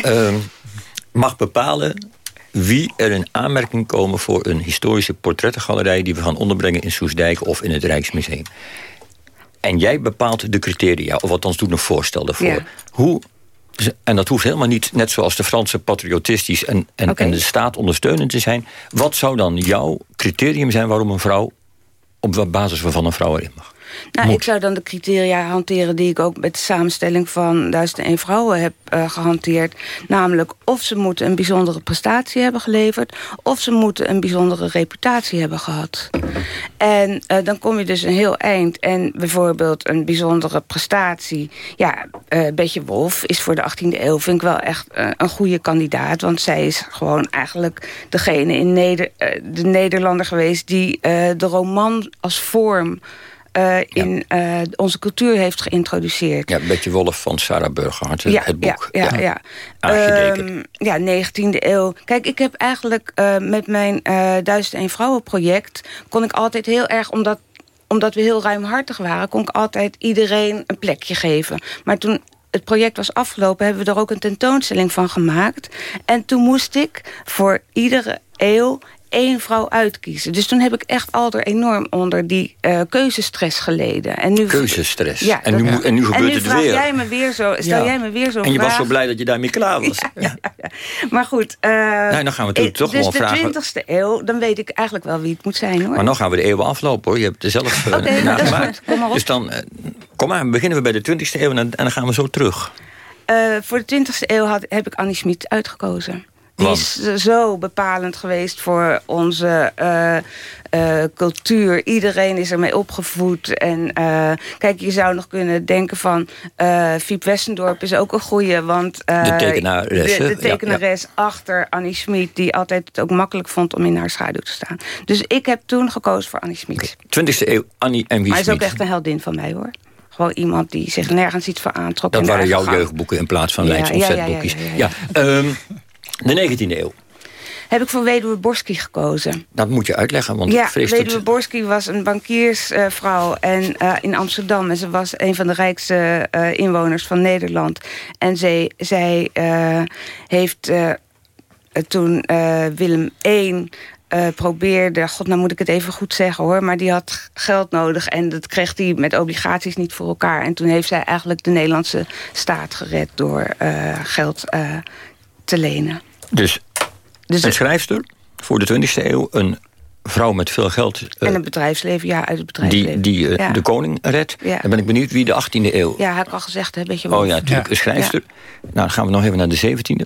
E: uh, <laughs> mag bepalen wie er in aanmerking komen voor een historische portrettengalerij... die we gaan onderbrengen in Soesdijk of in het Rijksmuseum. En jij bepaalt de criteria, of althans doet een voorstel daarvoor. Ja. Hoe en dat hoeft helemaal niet, net zoals de Franse patriotistisch en, en, okay. en de staat ondersteunend te zijn. Wat zou dan jouw criterium zijn waarom een vrouw, op basis waarvan een vrouw erin mag?
J: Nou, ik zou dan de criteria hanteren die ik ook met de samenstelling van Duizend en Vrouwen heb uh, gehanteerd. Namelijk of ze moeten een bijzondere prestatie hebben geleverd... of ze moeten een bijzondere reputatie hebben gehad. En uh, dan kom je dus een heel eind. En bijvoorbeeld een bijzondere prestatie... ja, uh, Betje Wolf is voor de 18e eeuw vind ik wel echt een goede kandidaat. Want zij is gewoon eigenlijk degene in Neder de Nederlander geweest... die de roman als vorm uh, in ja. uh, onze cultuur heeft geïntroduceerd.
E: Ja, Betje Wolf van Sarah Burgerhart,
J: ja,
E: het boek.
J: Ja, ja, ja. Um, ja 19e eeuw. Kijk, ik heb eigenlijk uh, met mijn Duizend en Vrouwen project... kon ik altijd heel erg, omdat omdat we heel ruimhartig waren... kon ik altijd iedereen een plekje geven. Maar toen het project was afgelopen... hebben we er ook een tentoonstelling van gemaakt. En toen moest ik voor iedere eeuw één vrouw uitkiezen. Dus toen heb ik echt al er enorm onder die uh, keuzestress geleden.
E: En nu, keuzestress. Ja, en, nu, en nu gebeurt het weer.
J: Jij me weer zo, stel jij me weer zo
E: En je was zo blij dat je daarmee klaar was.
J: Ja, maar goed. Uh,
E: nou, dan gaan we natuurlijk toch
J: dus
E: wel vragen.
J: Dus de 20e eeuw, dan weet ik eigenlijk wel wie het moet zijn. hoor.
E: Maar dan gaan we de eeuwen aflopen hoor. Je hebt er zelf <laughs> uh, okay, nagemaakt. Kom maar op. Dus dan, kom maar, beginnen we bij de 20e eeuw en dan gaan we zo terug.
J: voor de 20e eeuw had, heb ik Annie Schmid uitgekozen. Die is zo bepalend geweest voor onze uh, uh, cultuur. Iedereen is ermee opgevoed. En uh, kijk, je zou nog kunnen denken van... Fiep Westendorp is ook een goeie, want...
E: de tekenares.
J: De, de tekenares achter Annie Schmid... die altijd het ook makkelijk vond om in haar schaduw te staan. Dus ik heb toen gekozen voor Annie Schmid.
E: 20e eeuw, Annie en wie
J: Maar hij is ook echt een heldin van mij, hoor. Gewoon iemand die zich nergens iets voor aantrok.
E: Dat waren jouw jeugdboeken in plaats van ja, Leids ontzetboekjes. Ja, ja, ja, ja, um, de 19e eeuw.
J: Heb ik voor Weduwe Borski gekozen.
E: Dat moet je uitleggen, want
J: ja,
E: ik vrees
J: Weduwe dat... Borski was een bankiersvrouw en, uh, in Amsterdam. En ze was een van de rijkste uh, inwoners van Nederland. En zij, zij uh, heeft toen Willem I probeerde... God, nou moet ik het even goed zeggen hoor... maar die had geld nodig en dat kreeg hij met obligaties niet voor elkaar. En toen heeft zij eigenlijk de Nederlandse staat gered... door geld te lenen.
E: Dus, dus een schrijfster voor de 20e eeuw... een vrouw met veel geld...
J: en een bedrijfsleven, ja, uit het bedrijfsleven.
E: Die, die ja. de koning redt. Ja. Dan ben ik benieuwd wie de 18e eeuw...
J: Ja, heb ik al gezegd, een beetje...
E: Oh ja, natuurlijk, een schrijfster. Nou, dan gaan we nog even naar de 17e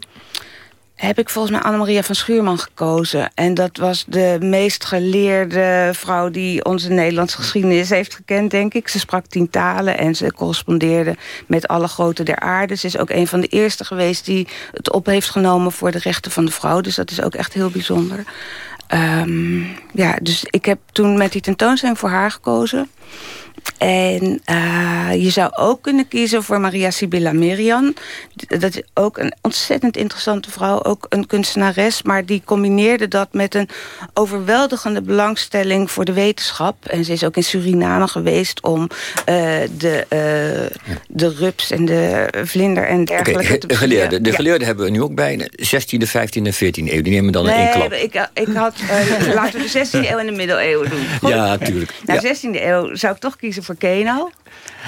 J: heb ik volgens mij Annemaria van Schuurman gekozen. En dat was de meest geleerde vrouw die onze Nederlandse geschiedenis heeft gekend, denk ik. Ze sprak tien talen en ze correspondeerde met alle groten der aarde. Ze is ook een van de eerste geweest die het op heeft genomen voor de rechten van de vrouw. Dus dat is ook echt heel bijzonder. Um, ja, dus ik heb toen met die tentoonstelling voor haar gekozen. En uh, je zou ook kunnen kiezen voor Maria Sibylla Merian. Dat is ook een ontzettend interessante vrouw. Ook een kunstenares. Maar die combineerde dat met een overweldigende belangstelling voor de wetenschap. En ze is ook in Suriname geweest om uh, de, uh, de rups en de vlinder en dergelijke okay, te
E: geleerden. De geleerden hebben we nu ook bij. 16e, 15e en 14e eeuw. Die nemen dan nee, in één klap.
J: Ik, ik had, <laughs> laten we de 16e eeuw en de middeleeuwen doen.
E: Goed? Ja, natuurlijk.
J: Nou, ja. 16e eeuw zou ik toch kiezen voor Keno.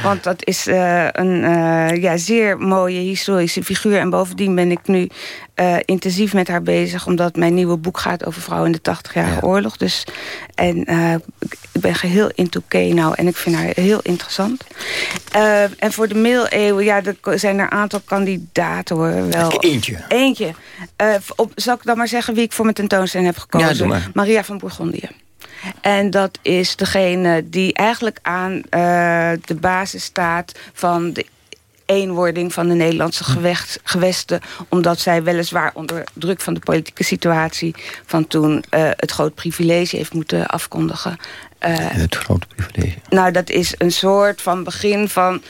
J: Want dat is uh, een uh, ja, zeer mooie historische figuur. En bovendien ben ik nu uh, intensief met haar bezig... omdat mijn nieuwe boek gaat over vrouwen in de 80-jarige ja. oorlog. Dus, en ik ben geheel into Keno en ik vind haar heel interessant. en voor de middeleeuwen ja, er zijn er een aantal kandidaten. Hoor, wel.
E: Eentje?
J: Eentje. op, zal ik dan maar zeggen wie ik voor mijn tentoonstelling heb gekozen?
E: Ja,
J: Maria van Bourgondië. En dat is degene die eigenlijk aan uh, de basis staat van de eenwording van de Nederlandse hm. gewecht, gewesten... omdat zij weliswaar onder druk van de politieke situatie... van toen uh, het groot privilege heeft moeten afkondigen.
E: Uh, het grote privilege?
J: Nou, dat is een soort van begin van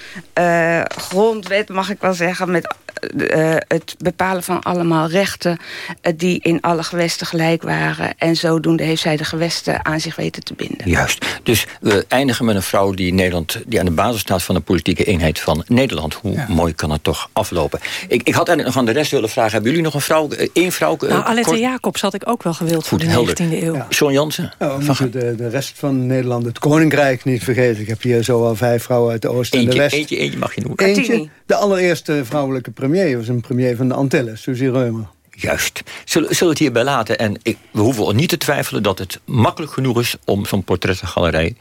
J: grondwet, mag ik wel zeggen... met uh, het bepalen van allemaal rechten uh, die in alle gewesten gelijk waren. En zodoende heeft zij de gewesten aan zich weten te binden.
E: Juist. Dus we eindigen met een vrouw die, Nederland, die aan de basis staat van de politieke eenheid van Nederland. Hoe ja. mooi kan het toch aflopen? Ik, ik had eigenlijk nog aan de rest willen vragen. Hebben jullie nog een vrouw, één vrouw?
D: Nou, Alette Jacobs had ik ook wel gewild Goed, voor de 19e eeuw. Ja.
E: John Jansen?
L: Ja, we moeten de, de rest van Nederland, het Koninkrijk niet vergeten. Ik heb hier zo al vijf vrouwen uit de Oost en de West.
E: Eentje, eentje mag je noemen.
L: Eentje, de allereerste vrouwelijke premier was een premier van de Antilles, Suzy Reumer.
E: Juist. Zullen, zullen we het hierbij laten? En ik, we hoeven niet te twijfelen dat het makkelijk genoeg is... om zo'n portrettengalerij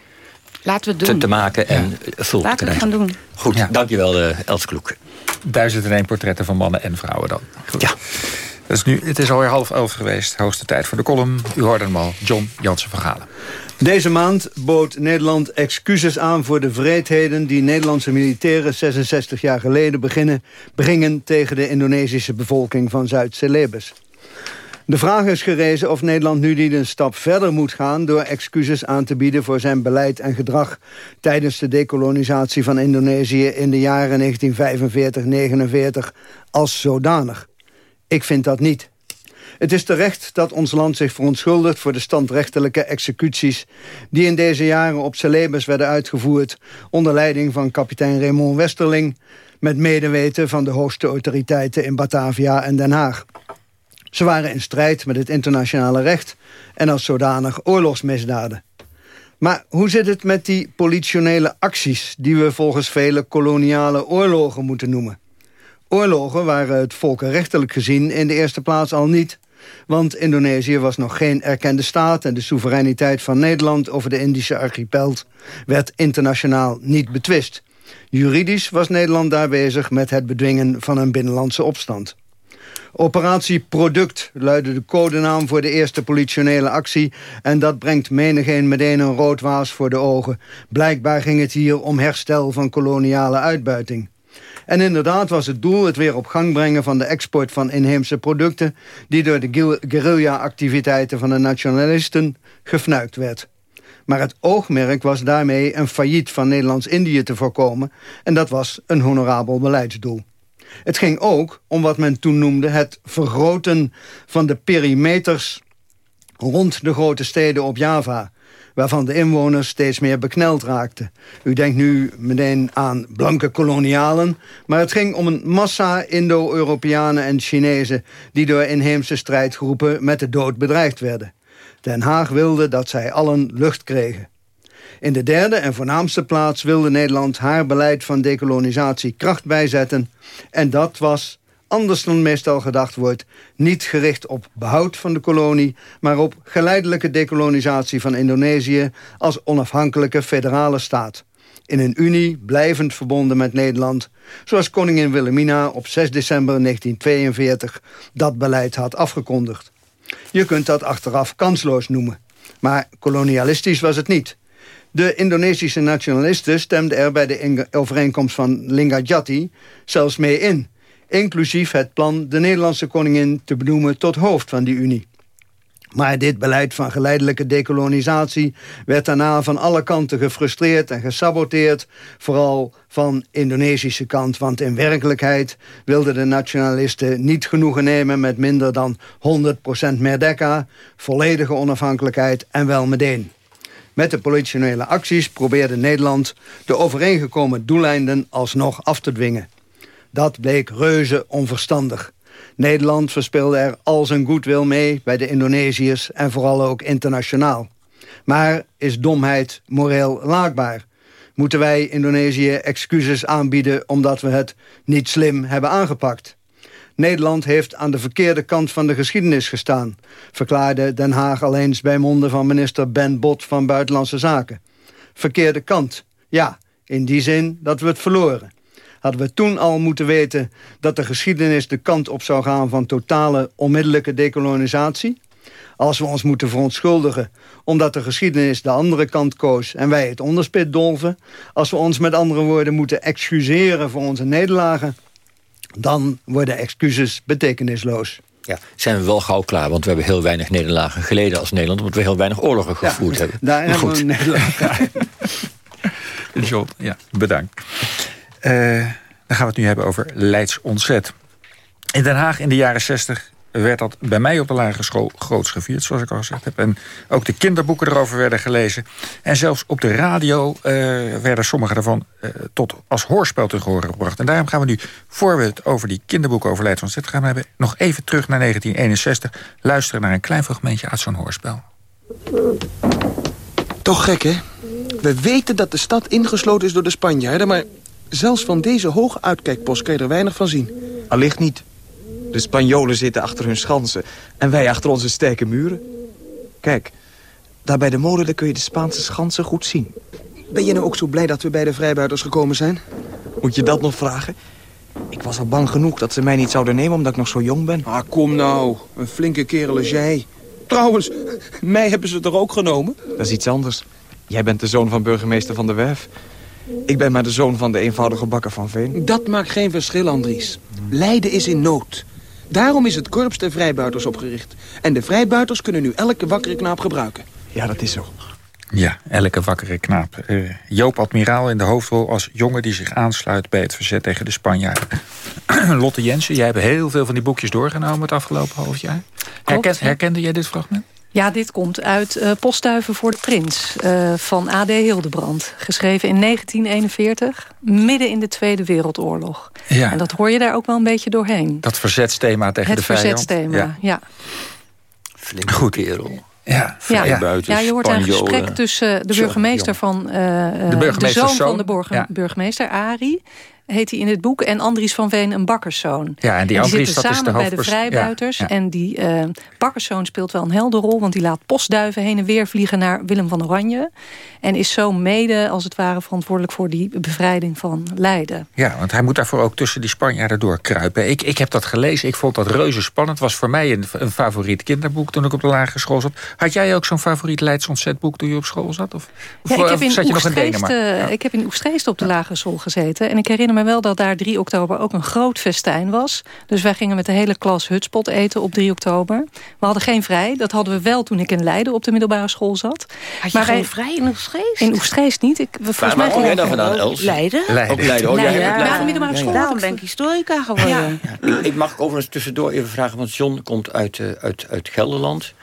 J: Laten we doen.
E: Te, te maken en ja. vul te
J: Laten we gaan doen.
E: Goed, ja. dankjewel uh, Els Kloek.
C: Duizend en één portretten van mannen en vrouwen dan.
E: Goed. Ja.
C: Dus nu, het is alweer half elf geweest. Hoogste tijd voor de column. U hoorde hem al, John Jansen van Galen.
L: Deze maand bood Nederland excuses aan voor de vreedheden... die Nederlandse militairen 66 jaar geleden beginnen, begingen... tegen de Indonesische bevolking van Zuid-Celebes. De vraag is gerezen of Nederland nu niet een stap verder moet gaan... door excuses aan te bieden voor zijn beleid en gedrag... tijdens de dekolonisatie van Indonesië in de jaren 1945-49 als zodanig. Ik vind dat niet. Het is terecht dat ons land zich verontschuldigt voor de standrechtelijke executies... die in deze jaren op Celebes werden uitgevoerd... onder leiding van kapitein Raymond Westerling... met medeweten van de hoogste autoriteiten in Batavia en Den Haag. Ze waren in strijd met het internationale recht... en als zodanig oorlogsmisdaden. Maar hoe zit het met die politionele acties... die we volgens vele koloniale oorlogen moeten noemen? Oorlogen waren het volkenrechtelijk gezien in de eerste plaats al niet... want Indonesië was nog geen erkende staat... en de soevereiniteit van Nederland over de Indische archipel... werd internationaal niet betwist. Juridisch was Nederland daar bezig met het bedwingen van een binnenlandse opstand. Operatie Product luidde de codenaam voor de eerste politionele actie... en dat brengt menigeen meteen een rood waas voor de ogen. Blijkbaar ging het hier om herstel van koloniale uitbuiting. En inderdaad was het doel het weer op gang brengen van de export van inheemse producten... die door de guerrilla-activiteiten van de nationalisten gefnuikt werd. Maar het oogmerk was daarmee een failliet van Nederlands-Indië te voorkomen... en dat was een honorabel beleidsdoel. Het ging ook om wat men toen noemde het vergroten van de perimeters rond de grote steden op Java waarvan de inwoners steeds meer bekneld raakten. U denkt nu meteen aan blanke kolonialen... maar het ging om een massa Indo-Europeanen en Chinezen... die door inheemse strijdgroepen met de dood bedreigd werden. Den Haag wilde dat zij allen lucht kregen. In de derde en voornaamste plaats wilde Nederland haar beleid van dekolonisatie kracht bijzetten. En dat was, anders dan meestal gedacht wordt, niet gericht op behoud van de kolonie, maar op geleidelijke dekolonisatie van Indonesië als onafhankelijke federale staat. In een unie blijvend verbonden met Nederland, zoals koningin Wilhelmina op 6 december 1942 dat beleid had afgekondigd. Je kunt dat achteraf kansloos noemen. Maar kolonialistisch was het niet. De Indonesische nationalisten stemden er bij de overeenkomst van Linggadjati zelfs mee in. Inclusief het plan de Nederlandse koningin te benoemen tot hoofd van die unie. Maar dit beleid van geleidelijke dekolonisatie werd daarna van alle kanten gefrustreerd en gesaboteerd. Vooral van Indonesische kant, want in werkelijkheid wilden de nationalisten niet genoegen nemen met minder dan 100% Merdeka, volledige onafhankelijkheid en wel meteen. Met de politionele acties probeerde Nederland de overeengekomen doeleinden alsnog af te dwingen. Dat bleek reuze onverstandig. Nederland verspeelde er al zijn goedwil mee bij de Indonesiërs en vooral ook internationaal. Maar is domheid moreel laakbaar? Moeten wij Indonesië excuses aanbieden omdat we het niet slim hebben aangepakt? Nederland heeft aan de verkeerde kant van de geschiedenis gestaan... verklaarde Den Haag al eens bij monden van minister Ben Bot van Buitenlandse Zaken. Verkeerde kant, ja, in die zin dat we het verloren. Hadden we toen al moeten weten dat de geschiedenis de kant op zou gaan... van totale onmiddellijke dekolonisatie? Als we ons moeten verontschuldigen omdat de geschiedenis de andere kant koos... en wij het onderspit dolven? Als we ons met andere woorden moeten excuseren voor onze nederlagen dan worden excuses betekenisloos.
E: Ja, zijn we wel gauw klaar, want we hebben heel weinig nederlagen geleden als Nederland... omdat we heel weinig oorlogen gevoerd ja, hebben.
L: Daar hebben we een nederlaag. <laughs>
C: Ja, bedankt. Uh, dan gaan we het nu hebben over Leids ontzet. In Den Haag in de jaren 60 werd dat bij mij op de lagere school groots gevierd, zoals ik al gezegd heb. En ook de kinderboeken erover werden gelezen. En zelfs op de radio uh, werden sommige daarvan uh, tot als hoorspel te horen gebracht. En daarom gaan we nu, voor we het over die kinderboeken over Leids van gaan hebben... nog even terug naar 1961, luisteren naar een klein fragmentje uit zo'n hoorspel.
M: Toch gek, hè? We weten dat de stad ingesloten is door de Spanjaarden... maar zelfs van deze hoge uitkijkpost kan je er weinig van zien.
N: Allicht niet. De Spanjolen zitten achter hun schansen en wij achter onze sterke muren. Kijk, daar bij de molen kun je de Spaanse schansen goed zien.
M: Ben je nou ook zo blij dat we bij de vrijbuiters gekomen zijn?
N: Moet je dat nog vragen? Ik was al bang genoeg dat ze mij niet zouden nemen omdat ik nog zo jong ben.
M: Ah, kom nou. Een flinke kerel als jij. Trouwens, mij hebben ze er ook genomen.
N: Dat is iets anders. Jij bent de zoon van burgemeester Van der Werf. Ik ben maar de zoon van de eenvoudige bakker van Veen.
M: Dat maakt geen verschil, Andries. Leiden is in nood. Daarom is het korps der vrijbuiters opgericht. En de vrijbuiters kunnen nu elke wakkere knaap gebruiken.
N: Ja, dat is zo.
C: Ja, elke wakkere knaap. Uh, Joop Admiraal in de hoofdrol als jongen die zich aansluit bij het verzet tegen de Spanjaarden. <clears throat> Lotte Jensen, jij hebt heel veel van die boekjes doorgenomen... het afgelopen half jaar. Herkende, herkende jij dit fragment?
D: Ja, dit komt uit uh, Postduiven voor de Prins uh, van A.D. Hildebrand. Geschreven in 1941, midden in de Tweede Wereldoorlog. Ja. En dat hoor je daar ook wel een beetje doorheen.
C: Dat verzetsthema tegen
D: Het
C: de vijand.
D: Het verzetthema, ja. ja.
E: Flink Goed kerel.
C: Ja,
D: ja. ja, je hoort een gesprek tussen de burgemeester van... Uh, de, burgemeester de zoon, zoon van de burgemeester, Ari heet hij in het boek. En Andries van Veen een bakkerszoon.
C: Ja, en die,
D: en
C: die
D: Andries,
C: dat
D: samen
C: is de
D: bij de vrijbuiters.
C: Ja, ja.
D: En die uh, bakkerszoon speelt wel een helderrol. Want die laat postduiven heen en weer vliegen naar Willem van Oranje. En is zo mede, als het ware, verantwoordelijk voor die bevrijding van Leiden.
C: Ja, want hij moet daarvoor ook tussen die Spanjaarden doorkruipen. Ik, ik heb dat gelezen. Ik vond dat reuze spannend. Het was voor mij een, een favoriet kinderboek toen ik op de lagere school zat. Had jij ook zo'n favoriet Leids ontzetboek toen je op school zat? Of,
D: ja, ik heb in zat je nog in Denemarken? Ja. Ik heb in Oegstgeest op de lagere school gezeten. En ik herinner me wel dat daar 3 oktober ook een groot festijn was. Dus wij gingen met de hele klas hutspot eten op 3 oktober. We hadden geen vrij. Dat hadden we wel toen ik in Leiden op de middelbare school zat.
J: Had je maar geen wij, vrij in Oegstgeest?
D: In Oegstgeest niet. Ik, we, volgens mij
E: kom jij dan vandaan, Els?
J: Leiden.
E: Leiden. Ook Leiden. Oh,
J: Leiden. Ja,
E: Leiden.
J: ja, middelbare school. Daarom ben ik historica geworden.
E: Ja. Ik mag overigens tussendoor even vragen, want John komt uit, uh, uit, uit Gelderland.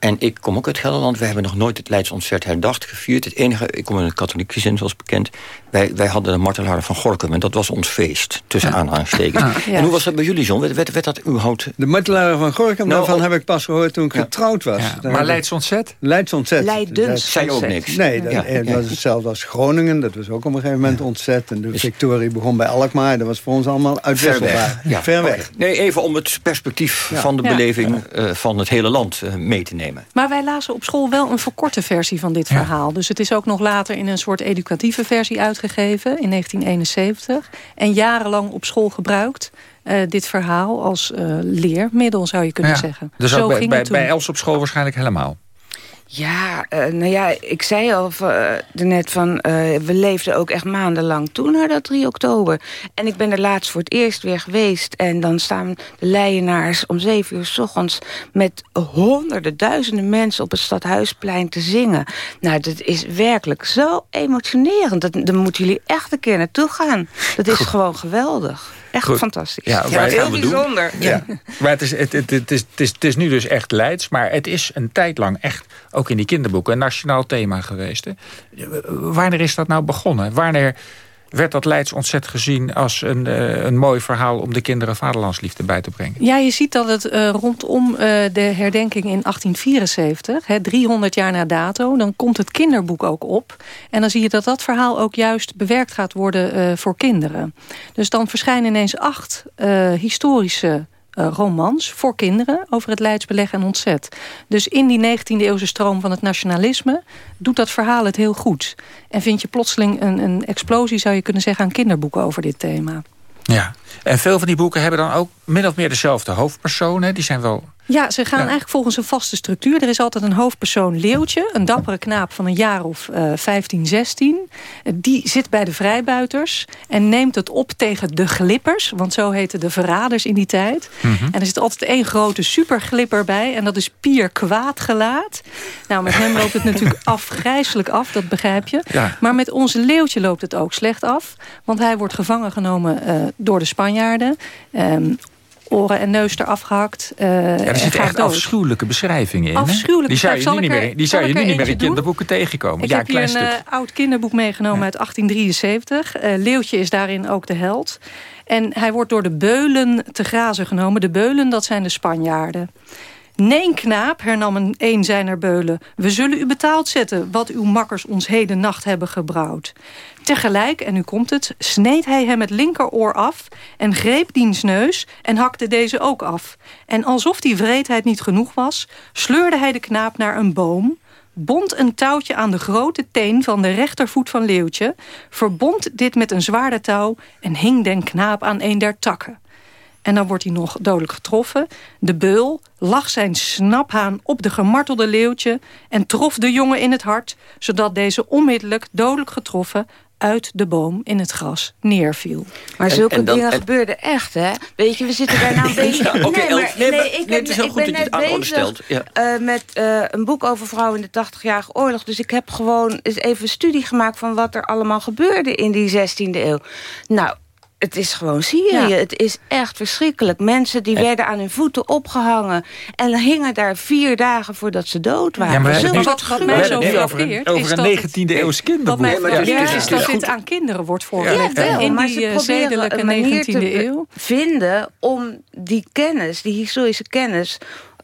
E: En ik kom ook uit Gelderland. We hebben nog nooit het Leids Ontzert herdacht, gevierd. Het enige, ik kom in het katholiek gezin, zoals bekend. Wij, wij hadden de martelaren van Gorkum en dat was ons feest. Tussen aanhalingstekens. Ah, ja. En hoe was dat bij jullie, John? Werd, werd, werd dat überhaupt...
L: De martelaren van Gorkum, nou, daarvan heb ik pas gehoord toen ik ja. getrouwd was.
C: Ja. Maar Leids Ontzet?
L: Leids Ontzet.
J: Leidens
E: Zei ook niks.
L: Nee, dat, dat was hetzelfde als Groningen. Dat was ook op een gegeven moment ontzet. En de Victorie begon bij Alkmaar. Dat was voor ons allemaal uitwisselbaar.
E: Ver weg.
L: Ver weg.
E: Okay. Nee, even om het perspectief van de beleving uh, van het hele land uh, mee te nemen.
D: Maar wij lazen op school wel een verkorte versie van dit ja. verhaal. Dus het is ook nog later in een soort educatieve versie uitgegeven in 1971. En jarenlang op school gebruikt. Uh, dit verhaal als uh, leermiddel zou je kunnen
C: ja.
D: zeggen.
C: Dus
D: Zo
C: ook bij,
D: ging
C: bij, bij Els op school waarschijnlijk helemaal.
J: Ja, uh, nou ja, ik zei al uh, net van... Uh, we leefden ook echt maandenlang toe naar dat 3 oktober. En ik ben er laatst voor het eerst weer geweest. En dan staan de leienaars om 7 uur s ochtends... met honderden, duizenden mensen op het Stadhuisplein te zingen. Nou, dat is werkelijk zo emotionerend. Dat, daar moeten jullie echt een keer naartoe gaan. Dat is gewoon geweldig. Echt
C: Goed.
J: fantastisch.
C: Ja,
J: heel bijzonder.
C: Ja. Maar het is, het, het, het, is, het, is, het is nu dus echt Leids, maar het is een tijd lang echt, ook in die kinderboeken, een nationaal thema geweest. Hè. Wanneer is dat nou begonnen? Wanneer werd dat Leids ontzet gezien als een, eh, een mooi verhaal om de kinderen vaderlandsliefde bij te brengen?
D: Ja, je ziet dat het uh, rondom uh, de herdenking in 1874, hè, 300 jaar na dato... dan komt het kinderboek ook op. En dan zie je dat dat verhaal ook juist bewerkt gaat worden voor kinderen. Dus dan verschijnen ineens acht historische uh, romans voor kinderen over het Leidsbeleg en ontzet. Dus in die 19e eeuwse stroom van het nationalisme doet dat verhaal het heel goed. En vind je plotseling een, een explosie, zou je kunnen zeggen, aan kinderboeken over dit thema.
C: Ja, en veel van die boeken hebben dan ook min of meer dezelfde hoofdpersonen. Die zijn wel...
D: Ja, ze gaan ja. eigenlijk volgens een vaste structuur. Er is altijd een hoofdpersoon Leeuwtje, een dappere knaap van een jaar of uh, 15, 16. Die zit bij de vrijbuiters en neemt het op tegen de glippers. Want zo heten de verraders in die tijd. Mm -hmm. En er zit altijd één grote superglipper bij. En dat is Pier Kwaadgelaat. Nou, met hem loopt het natuurlijk <laughs> afgrijzelijk af, dat begrijp je.
C: Ja.
D: Maar met onze Leeuwtje loopt het ook slecht af. Want hij wordt gevangen genomen uh, door de Spanjaarden. Um, oren en neus eraf gehakt. Uh,
C: ja, er zitten echt dood. afschuwelijke beschrijvingen in. Die zou je nu niet meer, die zou je nu niet meer in kinderboeken tegenkomen.
D: Ik
C: ja,
D: heb
C: een
D: een uh, oud kinderboek meegenomen ja. uit 1873. Uh, Leeuwtje is daarin ook de held. En hij wordt door de beulen te grazen genomen. De beulen, dat zijn de Spanjaarden. Nee, knaap, hernam een, een zijner beulen. We zullen u betaald zetten wat uw makkers ons heden nacht hebben gebrouwd. Tegelijk, en nu komt het, sneed hij hem het linkeroor af... en greep diens neus en hakte deze ook af. En alsof die wreedheid niet genoeg was... sleurde hij de knaap naar een boom bond een touwtje aan de grote teen van de rechtervoet van Leeuwtje... verbond dit met een zwaarde touw en hing den knaap aan een der takken. En dan wordt hij nog dodelijk getroffen. De beul lag zijn snaphaan op de gemartelde leeuwtje... en trof de jongen in het hart... zodat deze onmiddellijk dodelijk getroffen uit de boom in het gras neerviel.
J: Maar zulke en, en dan, dingen en... gebeurden echt, hè? Weet je, we zitten daar nou een <laughs> beetje...
E: Ja, okay,
J: nee, maar,
E: nee,
J: nee, ik,
E: nee, het is heel
J: ik
E: goed
J: ben
E: dat je het aan
J: bezig
E: stelt. Ja.
J: uh, met uh, een boek over vrouwen in de 80-jarige oorlog. Dus ik heb gewoon eens even een studie gemaakt... van wat er allemaal gebeurde in die 16e eeuw. Nou, het is gewoon Syrië. Het is echt verschrikkelijk. Mensen die werden aan hun voeten opgehangen... en hingen daar vier dagen voordat ze dood waren.
C: Ja, maar
J: Zulke
C: wat,
D: wat mij zo
C: over
D: frappeert,
C: over een
D: het-
C: 19e eeuws kinderboek.
D: Wat mij ja,
J: is-
D: dat dit aan kinderen wordt voorgelegd.
J: Ja, wel,
D: in
J: maar
D: die
J: ze
D: eh, zedelijke
J: een manier
D: 19e
J: te
D: eeuw.
J: vinden om die kennis, die historische kennis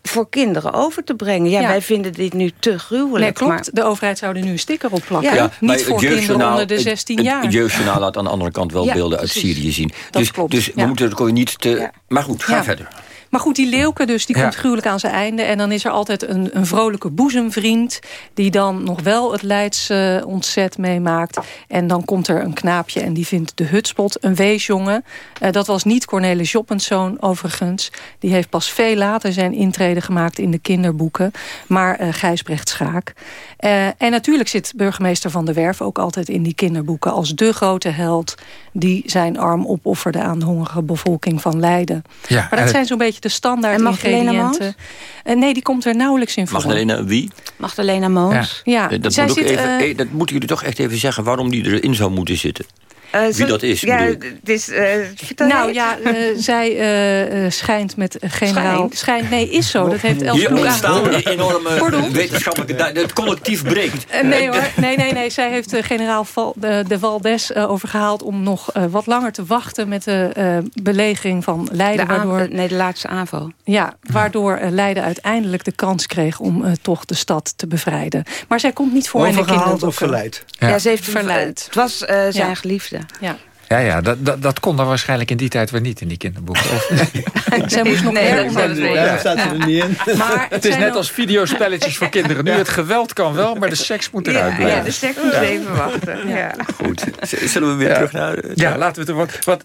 J: voor kinderen over te brengen. Ja,
D: Ja.
J: wij vinden dit nu te gruwelijk.
D: Nee, klopt.
J: Maar
D: De overheid zou er nu een sticker op plakken.
J: Ja.
D: Niet
E: het
D: voor kinderen
E: jeugdjournaal-
D: onder de
E: het-
D: 16
E: het-
D: jaar.
E: Het jeugdjournaal laat aan de andere kant wel
J: Ja,
E: beelden uit
J: precies.
E: Syrië zien.
D: Dat
E: dus
D: klopt,
E: dus we moeten het gewoon niet te... Maar goed, ga
D: Ja.
E: verder.
D: Maar goed, die leeuwke dus, die
C: Ja.
D: komt gruwelijk aan zijn einde. En dan is er altijd een, een vrolijke boezemvriend... die dan nog wel het Leids eh, ontzet meemaakt. En dan komt er een knaapje en die vindt de hutspot, een weesjongen. Eh, dat was niet Cornelis Joppenszoon overigens. Die heeft pas veel later zijn intrede gemaakt in de kinderboeken. Maar eh Gijsbrecht Schaak. Eh, en natuurlijk zit burgemeester Van der Werf ook altijd in die kinderboeken... als de grote held die zijn arm opofferde aan de hongerige bevolking van Leiden.
C: Ja,
D: Maar dat zijn zo'n beetje de standaard
J: En Magdalena
D: ingrediënten. Eh, nee, die komt er nauwelijks in voor.
E: Magdalena, wie?
J: Magdalena Moons.
D: Ja,
E: Eh, dat,
D: zij
E: moet ook
D: zit,
E: even,
D: eh,
E: dat moeten jullie toch echt even zeggen... waarom die erin zou moeten zitten.
J: Eh,
E: Wie dat is,
J: Ja, eh, vertel
D: nou ja, eh, <laughs> zij schijnt met generaal...
J: Schijnt?
D: Schijnt, nee, is zo. Dat heeft Els
E: Hier ontstaan enorme
D: Pardon?
E: wetenschappelijke... Het collectief breekt.
D: Nee hoor, nee, nee, nee. Zij heeft eh, generaal Val, de, de Valdes eh, overgehaald... om nog eh, wat langer te wachten met de eh, belegering van Leiden.
J: de,
D: waardoor,
J: nee, de laatste aanval.
D: ja, waardoor Leiden uiteindelijk de kans kreeg... om eh, toch de stad te bevrijden. Maar zij komt niet voor in de
L: Overgehaald of
D: kinderboeken.
L: verleid?
J: Ja,
C: Ja.
J: ze heeft
D: Verleid.
J: Het was eh, zijn
D: Ja.
J: geliefde.
D: Ja.
C: Ja, ja dat, dat, dat kon dan waarschijnlijk in die tijd weer niet in die kinderboeken. Of- <laughs>
D: Zij moest nog
J: Nee,
D: meer
J: dat
D: worden.
L: Ja, staat er niet in.
D: Maar <laughs>
C: het is net als videospelletjes voor kinderen. Nu, het geweld kan wel, maar de seks moet eruit
J: Ja,
C: blijven.
J: ja, de stek moet even wachten. Ja.
E: Goed. Zullen we weer
C: Ja.
E: terug naar...
C: Ja, laten we het er wat.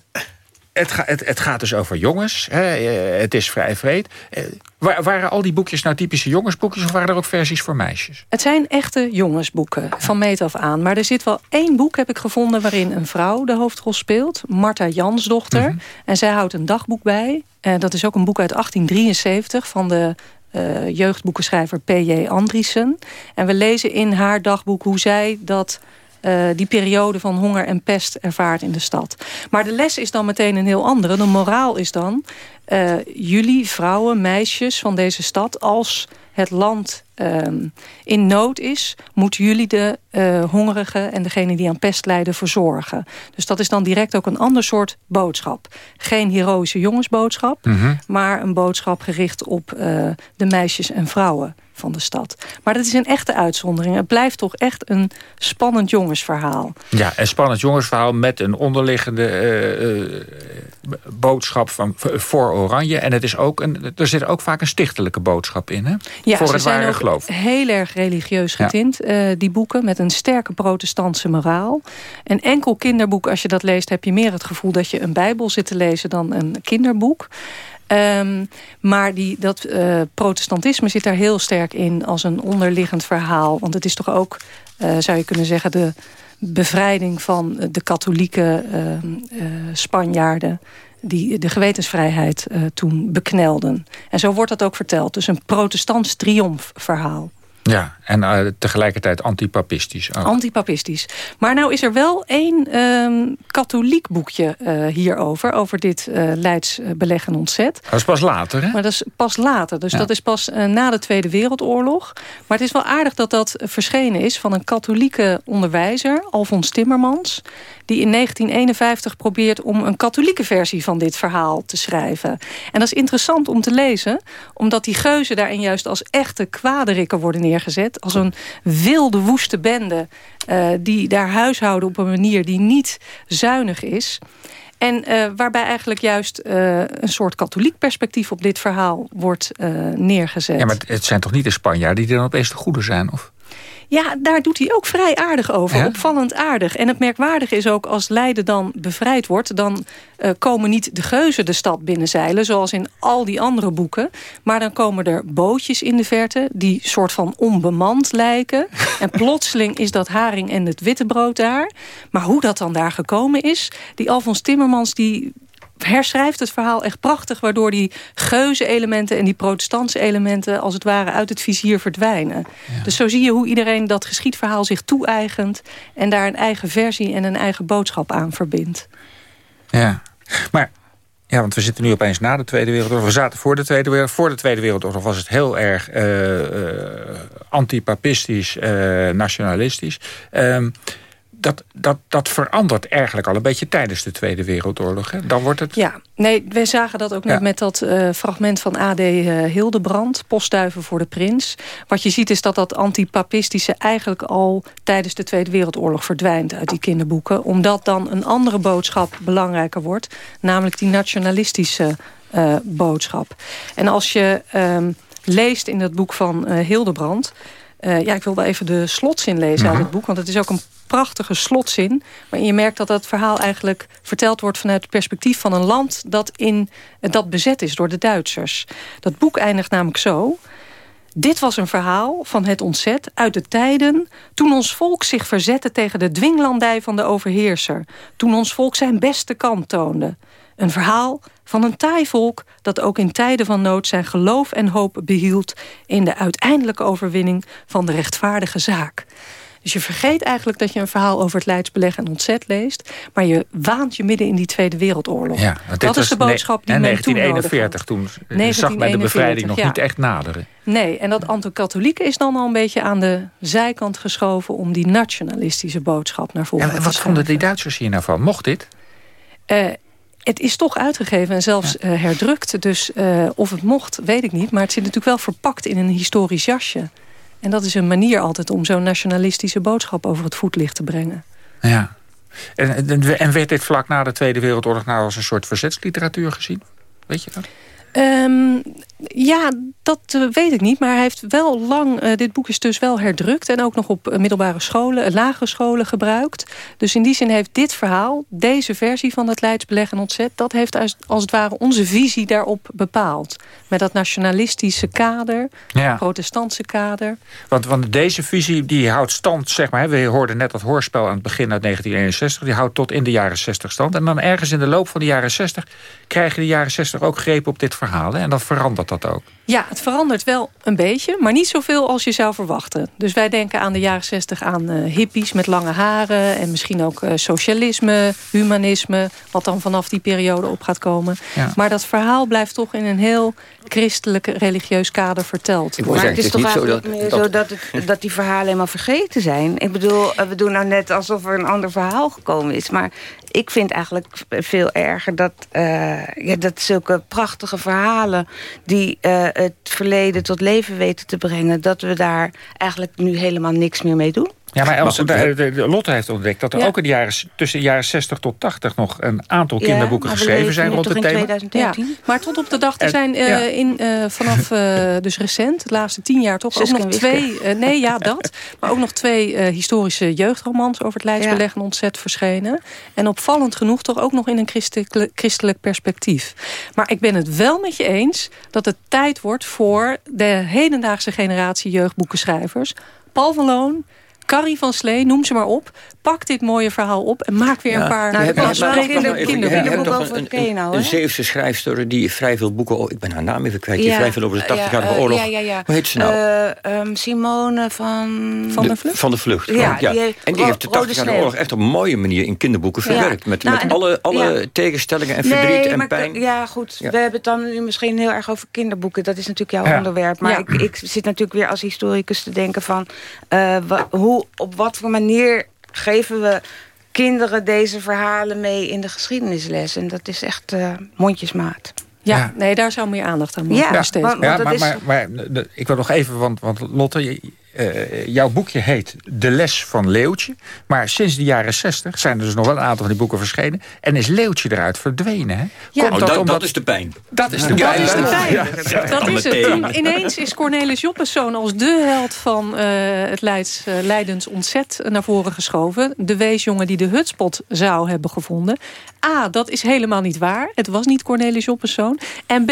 C: Het, ga, het, het gaat dus over jongens. Hè, eh, het is vrij vreed. Eh, wa- waren al die boekjes nou typische jongensboekjes... of waren er ook versies voor meisjes?
D: Het zijn echte jongensboeken, van meet af aan. Maar er zit wel één boek, heb ik gevonden... waarin een vrouw de hoofdrol speelt. Martha Jansdochter.
C: Mhm.
D: En zij houdt een dagboek bij. En dat is ook een boek uit 1873... van de eh, jeugdboekenschrijver P.J. Andriessen. En we lezen in haar dagboek hoe zij dat... eh, die periode van honger en pest ervaart in de stad. Maar de les is dan meteen een heel andere. De moraal is dan... eh, jullie, vrouwen, meisjes van deze stad... als het land ehm, in nood is... moeten jullie de eh, hongerigen en degene die aan pest lijden verzorgen. Dus dat is dan direct ook een ander soort boodschap. Geen heroïsche jongensboodschap... maar een boodschap gericht op de meisjes en vrouwen van de stad. Maar dat is een echte uitzondering. Het blijft toch echt een spannend jongensverhaal.
C: Ja, een spannend jongensverhaal met een onderliggende eh, eh, boodschap van, voor Oranje. En het is ook een, er zit ook vaak een stichtelijke boodschap in, hè?
D: Ja,
C: voor
D: ze
C: het
D: zijn
C: ware geloof.
D: heel erg religieus
C: Ja.
D: getint, eh, die boeken... met een sterke protestantse moraal. Een enkel kinderboek, als je dat leest... heb je meer het gevoel dat je een bijbel zit te lezen dan een kinderboek. Ehm, maar die, dat eh, protestantisme zit daar heel sterk in als een onderliggend verhaal. Want het is toch ook, eh, zou je kunnen zeggen... de bevrijding van de katholieke ehm, eh, Spanjaarden die de gewetensvrijheid toen beknelden. En zo wordt dat ook verteld. Dus een protestants triomfverhaal.
C: Ja, en eh, tegelijkertijd antipapistisch ook.
D: Antipapistisch. Maar nou is er wel één ehm, katholiek boekje eh, hierover. Over dit eh Leids beleg en ontzet.
C: Dat is pas later, hè?
D: Maar dat is pas later. Dus
C: Ja.
D: dat is pas na de Tweede Wereldoorlog. Maar het is wel aardig dat dat verschenen is... van een katholieke onderwijzer, Alfons Timmermans... die in 1951 probeert om een katholieke versie van dit verhaal te schrijven. En dat is interessant om te lezen... omdat die geuzen daarin juist als echte kwaderikken worden neergezet... als een wilde, woeste bende... eh, die daar huishouden op een manier die niet zuinig is... En eh, waarbij eigenlijk juist eh, een soort katholiek perspectief op dit verhaal wordt neergezet.
C: Ja, maar het- het zijn toch niet de Spanjaarden die dan opeens de goede zijn? Of?
D: Ja, daar doet hij ook vrij aardig over.
C: Ja?
D: Opvallend aardig. En het merkwaardige is ook als Leiden dan bevrijd wordt... dan eh, komen niet de geuzen de stad binnenzeilen... zoals in al die andere boeken. Maar dan komen er bootjes in de verte... die soort van onbemand lijken. en <laughs> plotseling is dat haring en het wittebrood daar. Maar hoe dat dan daar gekomen is... die Alfons Timmermans die herschrijft het verhaal echt prachtig... waardoor die geuze-elementen en die protestantse elementen... als het ware uit het vizier verdwijnen. Dus zo zie je hoe iedereen dat geschiedverhaal zich toe-eigent... en daar een eigen versie en een eigen boodschap aan verbindt.
C: Ja, maar ja, want we zitten nu opeens na de Tweede Wereldoorlog. We zaten voor de Tweede Wereldoorlog. Voor de Tweede Wereldoorlog was het heel erg uh, uh, antipapistisch, uh, nationalistisch. Ehm, dat, dat, dat verandert eigenlijk al een beetje tijdens de Tweede Wereldoorlog. Hè? Dan wordt het...
D: Ja, nee, wij zagen dat ook net met dat uh, fragment van A.D. Uh, Hildebrand... Postduiven voor de prins. Wat je ziet is dat dat antipapistische eigenlijk al... tijdens de Tweede Wereldoorlog verdwijnt uit die kinderboeken. Omdat dan een andere boodschap belangrijker wordt. Namelijk die nationalistische uh, boodschap. En als je leest in het boek van Hildebrand... ja, ik wil wel even de slotzin lezen uit het boek... want het is ook een prachtige slotzin. Maar je merkt dat dat verhaal eigenlijk verteld wordt... vanuit het perspectief van een land dat, in, dat bezet is door de Duitsers. Dat boek eindigt namelijk zo... Dit was een verhaal van het ontzet uit de tijden... toen ons volk zich verzette tegen de dwinglandij van de overheerser. Toen ons volk zijn beste kant toonde. Een verhaal van een taai volk dat ook in tijden van nood... zijn geloof en hoop behield in de uiteindelijke overwinning van de rechtvaardige zaak. Dus je vergeet eigenlijk dat je een verhaal over het Leidsbeleg en ontzet leest. Maar je waant je midden in die Tweede Wereldoorlog. Ja, dat is de boodschap die
C: en
D: men
C: 1941, toen zag men de bevrijding nog niet echt naderen.
D: Nee, en dat anti-katholieke is dan al een beetje aan de zijkant geschoven... om die nationalistische boodschap naar voren
C: ja,
D: te
C: Wat vonden die Duitsers hier nou van? Mocht dit?
D: Uh, het is toch uitgegeven en zelfs ja. uh, herdrukt. Dus uh, of het mocht, weet ik niet. Maar het zit natuurlijk wel verpakt in een historisch jasje. En dat is een manier altijd om zo'n nationalistische boodschap over het voetlicht te brengen.
C: Ja. En, en, werd dit vlak na de Tweede Wereldoorlog nou als een soort verzetsliteratuur gezien? Weet je dat?
D: Um, ja, dat uh, weet ik niet. Maar hij heeft wel lang... Uh, dit boek is dus wel herdrukt. En ook nog op uh, middelbare scholen, lagere scholen gebruikt. Dus in die zin heeft dit verhaal, deze versie van het Leidsbeleg en Ontzet... dat heeft als, als het ware onze visie daarop bepaald. Met dat nationalistische kader, ja. protestantse kader.
C: Want, want deze visie die houdt stand, zeg maar... we hoorden net dat hoorspel aan het begin uit 1961... die houdt tot in de jaren 60 stand. En dan ergens in de loop van de jaren 60... krijgen de jaren 60 ook greep op dit verhaal. Hè? En dan verandert dat ook.
D: Ja, het verandert wel een beetje, maar niet zoveel als je zou verwachten. Dus wij denken aan de jaren 60 aan uh, hippies met lange haren... en misschien ook uh, socialisme, humanisme... wat dan vanaf die periode op gaat komen. Ja. Maar dat verhaal blijft toch in een heel christelijk religieus kader verteld.
J: Ik maar het is, toch niet zo dat, meer dat... zo dat, het, dat die verhalen helemaal vergeten zijn. Ik bedoel, we doen nou net alsof er een ander verhaal gekomen is. Maar ik vind eigenlijk veel erger dat, uh, ja, dat zulke prachtige verhalen... die uh, het verleden tot leven weten te brengen... dat we daar eigenlijk nu helemaal niks meer mee doen.
C: Ja, maar Els, de, de, de Lotte heeft ontdekt dat er ja. ook in de jaren, tussen de jaren 60 tot 80 nog een aantal ja, kinderboeken geschreven zijn rond het thema.
D: 2013. Ja, maar tot op de dag, er zijn uh, in, uh, vanaf uh, <laughs> dus recent, de laatste tien jaar toch ook nog twee, nee ja <laughs> dat, maar ook nog twee historische jeugdromans over het Leidsbeleg en ontzet verschenen. En opvallend genoeg toch ook nog in een christelijk, christelijk perspectief. Maar ik ben het wel met je eens dat het tijd wordt voor de hedendaagse generatie jeugdboekenschrijvers. Paul van Loon, Carrie van Slee, noem ze maar op. Pak dit mooie verhaal op en maak weer ja. een paar
E: nou,
D: aansprekende
E: kinderboeken. Een, een, een, nou, een Zeeuwse schrijfster die vrij veel boeken... Ik ben haar naam even kwijt. Die ja. vrij veel over de 80-jarige oorlog.
J: Ja, ja, ja.
E: Hoe heet ze nou?
J: Uh, um, Simone van...
D: Van de Vlucht?
E: Van de Vlucht. Ja, ja. Die en die heeft de 80-jarige oorlog echt op een mooie manier in kinderboeken verwerkt. Met, nou, met alle, alle tegenstellingen en verdriet
J: nee,
E: en
J: maar,
E: pijn.
J: Ja, goed. We hebben het dan nu misschien heel erg over kinderboeken. Dat is natuurlijk jouw onderwerp. Maar ik, ik zit natuurlijk weer als historicus te denken van... Uh, hoe, op wat voor manier geven we kinderen deze verhalen mee in de geschiedenisles. En dat is echt uh, mondjesmaat.
D: Ja, ja, nee, daar zou meer aandacht aan moeten
J: ja,
D: besteden.
J: Want,
C: want
J: ja,
C: maar, maar, maar, ik wil nog even, want, want Lotte, uh, jouw boekje heet De Les van Leeuwtje. Maar sinds de jaren 60 zijn er dus nog wel een aantal van die boeken verschenen. En is Leeuwtje eruit verdwenen. Hè?
E: Ja. Komt oh, dat, omdat... dat, is de pijn.
C: Dat is de pijn.
D: Dat is, de pijn. Ja. Dat is het. Toen ineens is Cornelis Joppeszoon als de held van uh, het Leids, uh, Leidens ontzet naar voren geschoven. De weesjongen die de hutspot zou hebben gevonden. A, dat is helemaal niet waar. Het was niet Cornelis Joppeszoon. En B,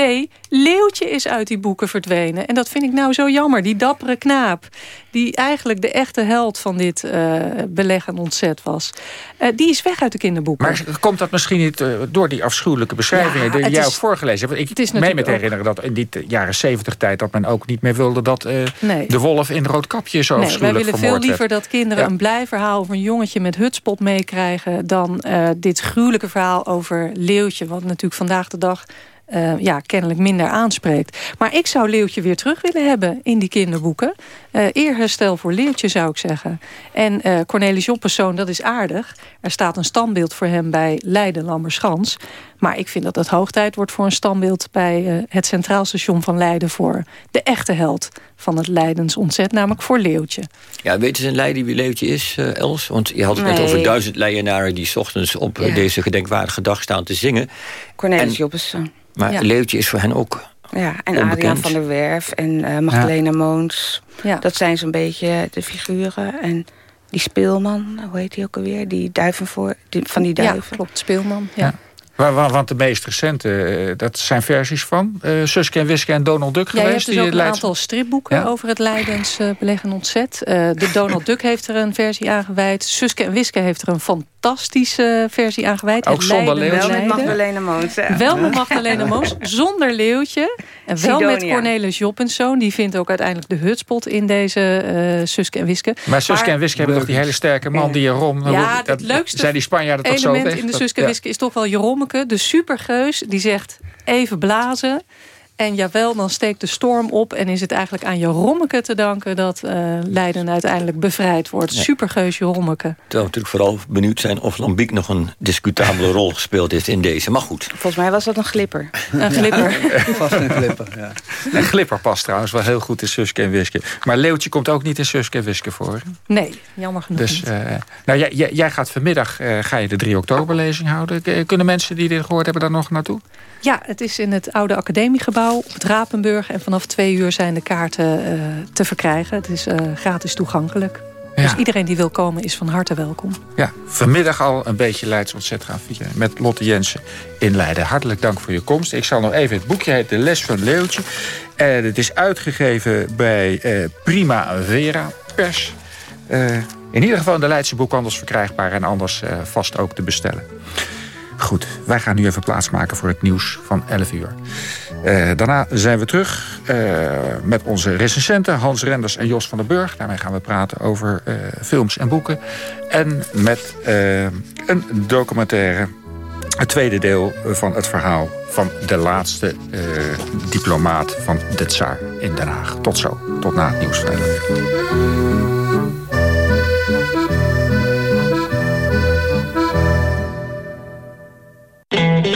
D: Leeuwtje is uit die boeken verdwenen. En dat vind ik nou zo jammer. Die dappere knaap die eigenlijk de echte held van dit uh, beleg en ontzet was. Uh, die is weg uit de kinderboeken.
C: Maar komt dat misschien niet uh, door die afschuwelijke beschrijvingen... die jij is, ook voorgelezen hebt? Ik meen me te herinneren dat in die jaren zeventig tijd... dat men ook niet meer wilde dat nee. de wolf in roodkapje zo nee, afschuwelijk
D: wij willen veel liever dat kinderen ja. een blij verhaal... over een jongetje met hutspot meekrijgen... dan dit gruwelijke verhaal over Leeuwtje... wat natuurlijk vandaag de dag uh, ja, kennelijk minder aanspreekt. Maar ik zou Leeuwtje weer terug willen hebben in die kinderboeken. Uh, eerherstel voor Leeuwtje zou ik zeggen. En uh, Cornelis Joppersoon, dat is aardig. Er staat een standbeeld voor hem bij Leiden-Lammerschans. Maar ik vind dat het hoog tijd wordt voor een standbeeld... bij het Centraal Station van Leiden... voor de echte held van het Leidens ontzet, namelijk voor Leeuwtje.
E: Ja, weten ze in Leiden wie Leeuwtje is, Els? Want je had het nee. net over duizend Leidenaren... die ochtends op ja. deze gedenkwaardige dag staan te zingen.
J: Cornelis Joppersoon.
E: Maar ja. Leeuwtje is voor hen ook
J: Ja, en onbekend. Adriaan van der Werf en uh, Magdalena ja. Moons. Ja. Dat zijn zo'n beetje de figuren. En die speelman, hoe heet die ook alweer? Die duiven voor, die, van die duiven.
D: Ja, klopt, speelman. ja.
C: Want de meest recente, dat zijn versies van uh, Suske en Wiske en Donald Duck
D: ja,
C: geweest.
D: Je hebt dus ook een aantal stripboeken ja? over het Leidens uh, beleg en ontzet. Uh, de Donald Duck heeft er een versie aangeweid. Suske en Wiske heeft er een fantastische versie aangewijd.
C: Ook zonder Leeuwtje?
J: Wel met Magdalena Moons. Ja.
D: Wel met Magdalena Moons, zonder Leeuwtje. En wel Sidonia. met Cornelis Joppenszoon. Die vindt ook uiteindelijk de hutspot in deze uh, Suske en Wiske.
C: Maar Suske maar, en Wiske hebben toch die hele sterke man, die Jeroen.
D: Ja, het leukste
C: zijn die Spanjaarden toch zo
D: element in de Suske en Wiske is toch wel De supergeus. Die zegt even blazen. En jawel, dan steekt de storm op en is het eigenlijk aan Jerommeke te danken... dat uh, Leiden uiteindelijk bevrijd wordt. Ja. Supergeus Jerommeke.
E: Terwijl we natuurlijk vooral benieuwd zijn of Lambiek nog een discutabele <laughs> rol gespeeld heeft in deze. Maar goed.
J: Volgens mij was dat een glipper.
D: Een glipper. <laughs>
L: Vast een glipper, ja.
C: En glipper past trouwens wel heel goed in Suske en Wiske. Maar Leeuwtje komt ook niet in Suske en Wiske voor.
D: Nee, jammer genoeg
C: dus, uh, nou, jij, jij, gaat vanmiddag uh, ga je de 3 oktoberlezing houden. Kunnen mensen die dit gehoord hebben daar nog naartoe?
D: Ja, het is in het oude academiegebouw op het Rapenburg. En vanaf twee uur zijn de kaarten uh, te verkrijgen. Het is uh, gratis toegankelijk. Ja. Dus iedereen die wil komen is van harte welkom.
C: Ja, vanmiddag al een beetje Leids ontzet gaan vieren. Met Lotte Jensen in Leiden. Hartelijk dank voor je komst. Ik zal nog even het boekje heet De Les van Leeuwtje. En het is uitgegeven bij uh, Prima Vera Pers. in ieder geval in de Leidse boekhandels verkrijgbaar. En anders vast ook te bestellen. Goed, wij gaan nu even plaatsmaken voor het nieuws van 11 uur. Uh, daarna zijn we terug uh, met onze recensenten Hans Renders en Jos van den Burg. Daarmee gaan we praten over uh, films en boeken. En met een documentaire, het tweede deel van het verhaal... van de laatste diplomaat van de Tsaar in Den Haag. Tot zo, tot na het nieuws van 11 uur.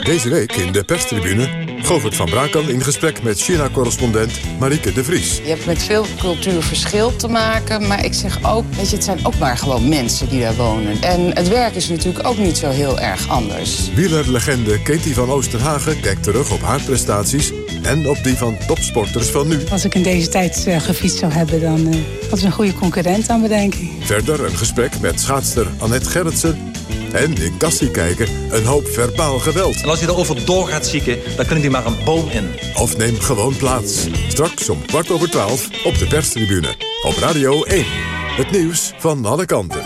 B: Deze week in de perstribune Govert van Brakel in gesprek met China-correspondent Marieke de Vries.
O: Je hebt met veel cultuurverschil te maken, maar ik zeg ook... Weet je, het zijn ook maar gewoon mensen die daar wonen. En het werk is natuurlijk ook niet zo heel erg anders.
B: Wielerlegende Katie van Oosterhagen kijkt terug op haar prestaties... en op die van topsporters van nu.
P: Als ik in deze tijd uh, gefietst zou hebben, dan uh, had ze een goede concurrent aan me, denk ik.
B: Verder een gesprek met schaatster Annette Gerritsen en in Kassie kijken een hoop verbaal geweld.
Q: En als je erover door gaat zieken, dan kunnen die maar een boom in.
B: Of neem gewoon plaats. Straks om kwart over twaalf op de perstribune. Op Radio 1. Het nieuws van alle kanten.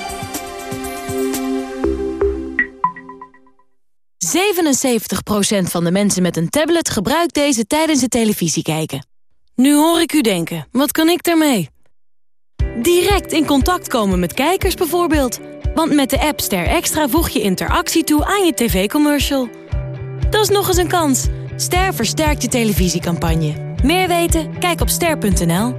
R: 77% van de mensen met een tablet gebruikt deze tijdens het televisie kijken. Nu hoor ik u denken, wat kan ik daarmee? Direct in contact komen met kijkers bijvoorbeeld... Want met de app Ster Extra voeg je interactie toe aan je tv-commercial. Dat is nog eens een kans. Ster versterkt je televisiecampagne. Meer weten? Kijk op ster.nl.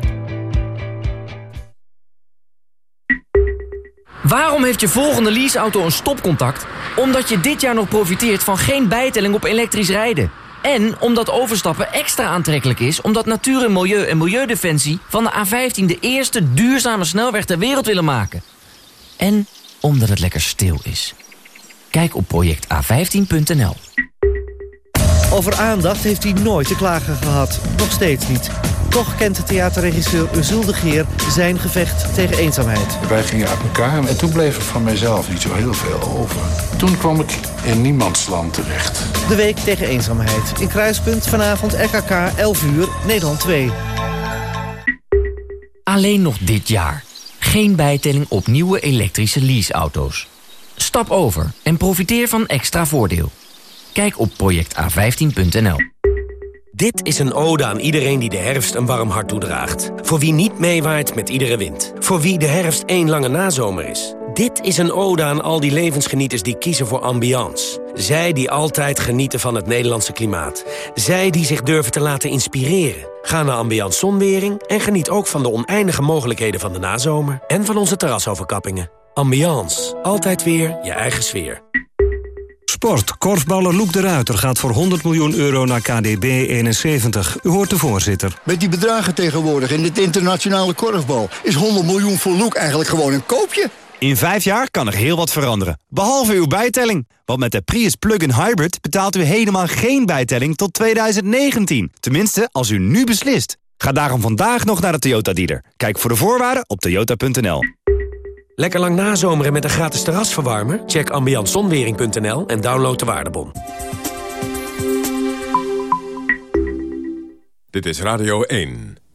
S: Waarom heeft je volgende leaseauto een stopcontact? Omdat je dit jaar nog profiteert van geen bijtelling op elektrisch rijden. En omdat overstappen extra aantrekkelijk is... omdat Natuur en Milieu en Milieudefensie van de A15... de eerste duurzame snelweg ter wereld willen maken. En omdat het lekker stil is. Kijk op projecta15.nl.
T: Over aandacht heeft hij nooit te klagen gehad. Nog steeds niet. Toch kent theaterregisseur Uzul de Geer zijn gevecht tegen eenzaamheid.
U: Wij gingen uit elkaar en toen bleef er van mijzelf niet zo heel veel over. Toen kwam ik in niemandsland terecht.
T: De Week tegen Eenzaamheid. In Kruispunt vanavond RKK 11 uur, Nederland 2.
S: Alleen nog dit jaar. Geen bijtelling op nieuwe elektrische leaseauto's. Stap over en profiteer van extra voordeel. Kijk op projecta15.nl.
V: Dit is een ode aan iedereen die de herfst een warm hart toedraagt. Voor wie niet meewaait met iedere wind. Voor wie de herfst één lange nazomer is. Dit is een ode aan al die levensgenieters die kiezen voor ambiance. Zij die altijd genieten van het Nederlandse klimaat. Zij die zich durven te laten inspireren. Ga naar Ambiance Zonwering en geniet ook van de oneindige mogelijkheden van de nazomer... en van onze terrasoverkappingen. Ambiance. Altijd weer je eigen sfeer.
W: Sport. Korfballer Loek de Ruiter gaat voor 100 miljoen euro naar KDB 71. U hoort de voorzitter.
X: Met die bedragen tegenwoordig in dit internationale korfbal... is 100 miljoen voor Loek eigenlijk gewoon een koopje.
Y: In vijf jaar kan er heel wat veranderen. Behalve uw bijtelling. Want met de Prius Plug-in Hybrid betaalt u helemaal geen bijtelling tot 2019. Tenminste, als u nu beslist. Ga daarom vandaag nog naar de Toyota dealer. Kijk voor de voorwaarden op toyota.nl.
V: Lekker lang nazomeren met een gratis terrasverwarmer? Check ambiantzonwering.nl en download de waardebon.
B: Dit is Radio 1.